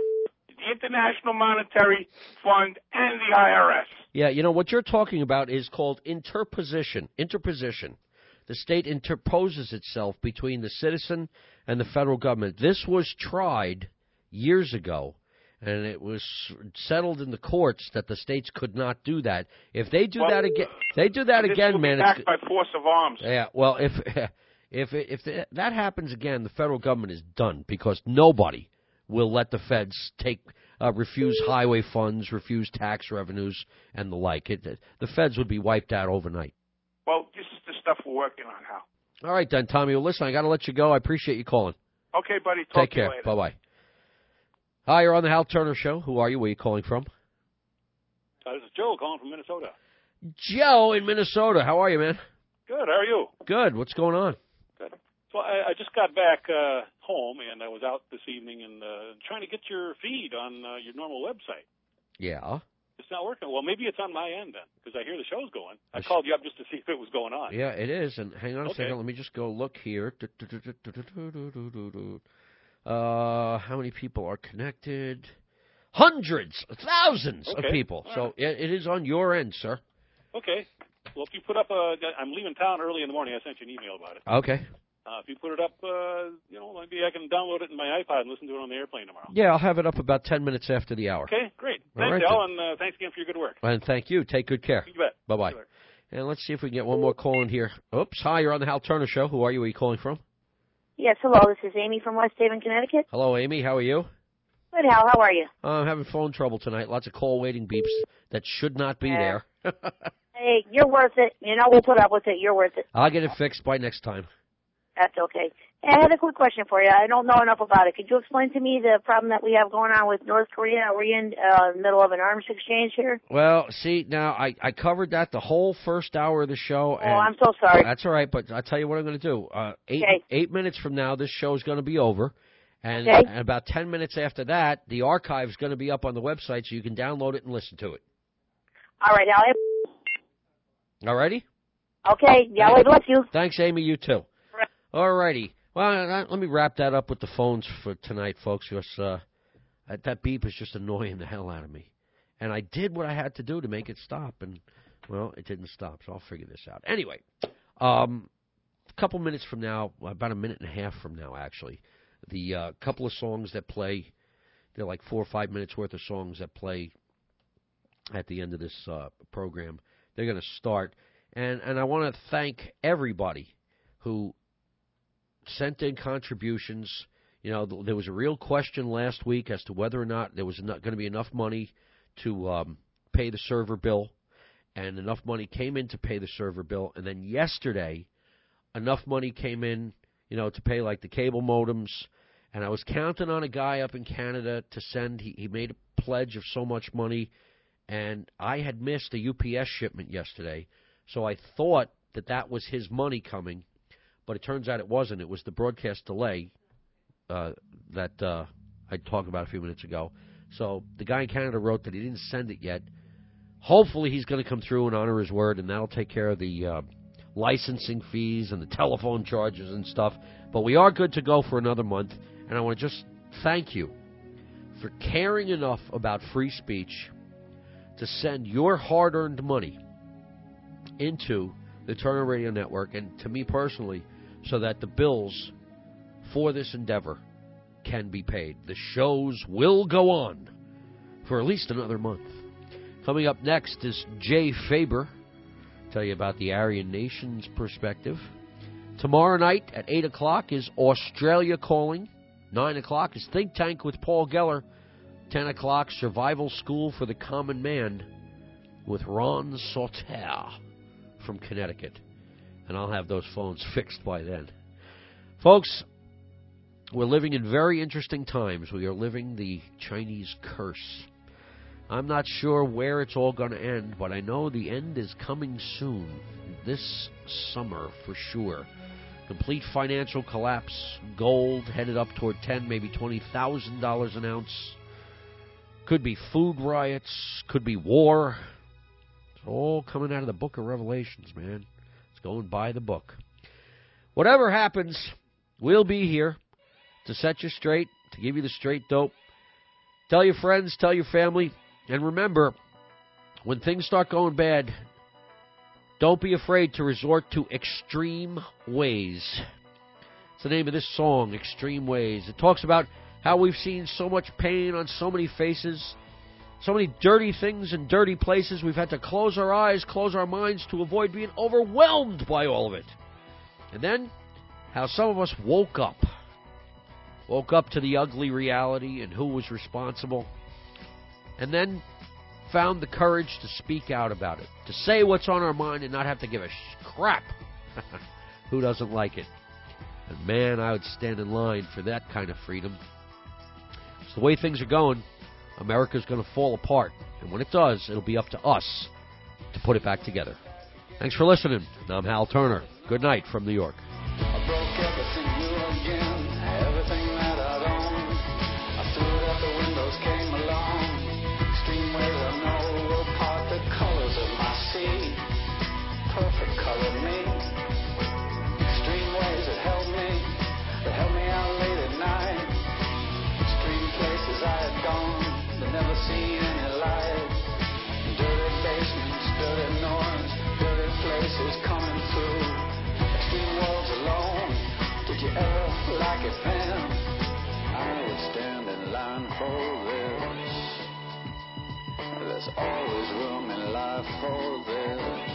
the International Monetary Fund, and the IRS. Yeah, you know what you're talking about is called interposition. Interposition. The state interposes itself between the citizen and the federal government. This was tried years ago, and it was settled in the courts that the states could not do that. If they do Well, that again, they do that again, man. Backed by force of arms. yeah, well, if <laughs> if if th- that happens again, the federal government is done because nobody will let the feds take uh, refuse highway funds, refuse tax revenues, and the like. It, the feds would be wiped out overnight. Well, this is the stuff we're working on, Hal. All right, then, Tommy. Well, listen, I got to let you go. I appreciate you calling. Okay, buddy. Talk Take to care. Bye bye. Hi, you're on the Hal Turner Show. Who are you? Where are you calling from? Uh, this is Joe calling from Minnesota. Joe in Minnesota. How are you, man? Good. How are you? Good. What's going on? So I, I just got back uh, home and I was out this evening and uh, trying to get your feed on uh, your normal website. Yeah. It's not working. Well, maybe it's on my end then because I hear the show's going. I called you up just to see if it was going on. Yeah, it is. And hang on a Okay. second. Let me just go look here. Uh, how many people are connected? Hundreds, thousands of people. All So right. it, it is on your end, sir. Okay. Well, if you put up a, I'm leaving town early in the morning. I sent you an email about it. Okay. Uh, if you put it up, uh, you know, maybe I can download it in my iPod and listen to it on the airplane tomorrow. Yeah, I'll have it up about ten minutes after the hour. Okay, great. All Thanks, right, Al, then. and uh, thanks again for your good work. And thank you. Take good care. You bet. Bye bye. And let's see if we can get one more call in here. Oops. Hi, you're on the Hal Turner Show. Who are you? Where are you calling from? Yes, hello. This is Amy from West Haven, Connecticut. Hello, Amy. How are you? Good, Hal. How are you? Uh, I'm having phone trouble tonight. Lots of call waiting beeps that should not be Yeah. there. <laughs> Hey, you're worth it. You know, we'll put up with it. You're worth it. I'll get it fixed by next time. That's okay. I had a quick question for you. I don't know enough about it. Could you explain to me the problem that we have going on with North Korea? Are we in uh, the middle of an arms exchange here? Well, see, now I, I covered that the whole first hour of the show. Oh, I'm so sorry. That's all right, but I'll tell you what I'm going to do. Uh, eight Okay. eight minutes from now, this show is going to be over, and, Okay. and about ten minutes after that, the archive is going to be up on the website, so you can download it and listen to it. All right, Hal. All righty? Okay. Yahweh bless you. Thanks, Amy. You too. All righty. Well, let me wrap that up with the phones for tonight, folks, because uh, that- that beep is just annoying the hell out of me. And I did what I had to do to make it stop, and, well, it didn't stop, so I'll figure this out. Anyway, um, a couple minutes from now, about a minute and a half from now, actually, the uh, couple of songs that play, they're like four or five minutes worth of songs that play at the end of this uh, program. They're going to start, and and I want to thank everybody who sent in contributions. You know, th- there was a real question last week as to whether or not there was not going to be enough money to um, pay the server bill, and enough money came in to pay the server bill. And then yesterday, enough money came in, you know, to pay like the cable modems. And I was counting on a guy up in Canada to send. He, he made a pledge of so much money, and I had missed a UPS shipment yesterday, so I thought that that was his money coming, but it turns out it wasn't. It was the broadcast delay uh, that uh, I talked about a few minutes ago. So the guy in Canada wrote that he didn't send it yet. Hopefully, he's going to come through and honor his word, and that'll take care of the uh, licensing fees and the telephone charges and stuff. But we are good to go for another month, and I want to just thank you for caring enough about free speech to send your hard earned money into the Turner Radio Network and to me personally so that the bills for this endeavor can be paid. The shows will go on for at least another month. Coming up next is Jay Faber. Tell you about the Aryan Nation's perspective. Tomorrow night at 8 o'clock is Australia Calling. 9 o'clock is Think Tank with Paul Geller. 10 o'clock, Survival School for the Common Man with Ron Sauter from Connecticut. And I'll have those phones <laughs> fixed by then. Folks, we're living in very interesting times. We are living the Chinese curse. I'm not sure where it's all going to end, but I know the end is coming soon. This summer, for sure. Complete financial collapse. Gold headed up toward ten, maybe twenty thousand dollars an ounce. Could be food riots. Could be war. It's all coming out of the Book of Revelations, man. It's going by the book. Whatever happens, we'll be here to set you straight, to give you the straight dope. Tell your friends, tell your family, and remember, when things start going bad, don't be afraid to resort to extreme ways. It's the name of this song, Extreme Ways. It talks about how we've seen so much pain on so many faces, so many dirty things in dirty places. We've had to close our eyes, close our minds to avoid being overwhelmed by all of it. And then, how some of us woke up. Woke up to the ugly reality and who was responsible. And then found the courage to speak out about it, to say what's on our mind and not have to give a crap. <laughs> Who doesn't like it? And man, I would stand in line for that kind of freedom. It's the way things are going. America's going to fall apart. And when it does, it'll be up to us to put it back together. Thanks for listening. I'm Hal Turner. Good night from New York. There's always room in life for this.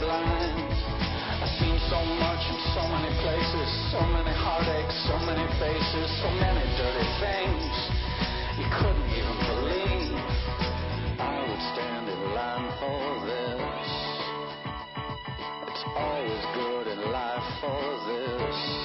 blind. I've seen so much in so many places, so many heartaches, so many faces, so many dirty things you couldn't even believe. I would stand in line for this. It's always good in life for this.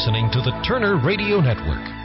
Listening to the Turner Radio Network,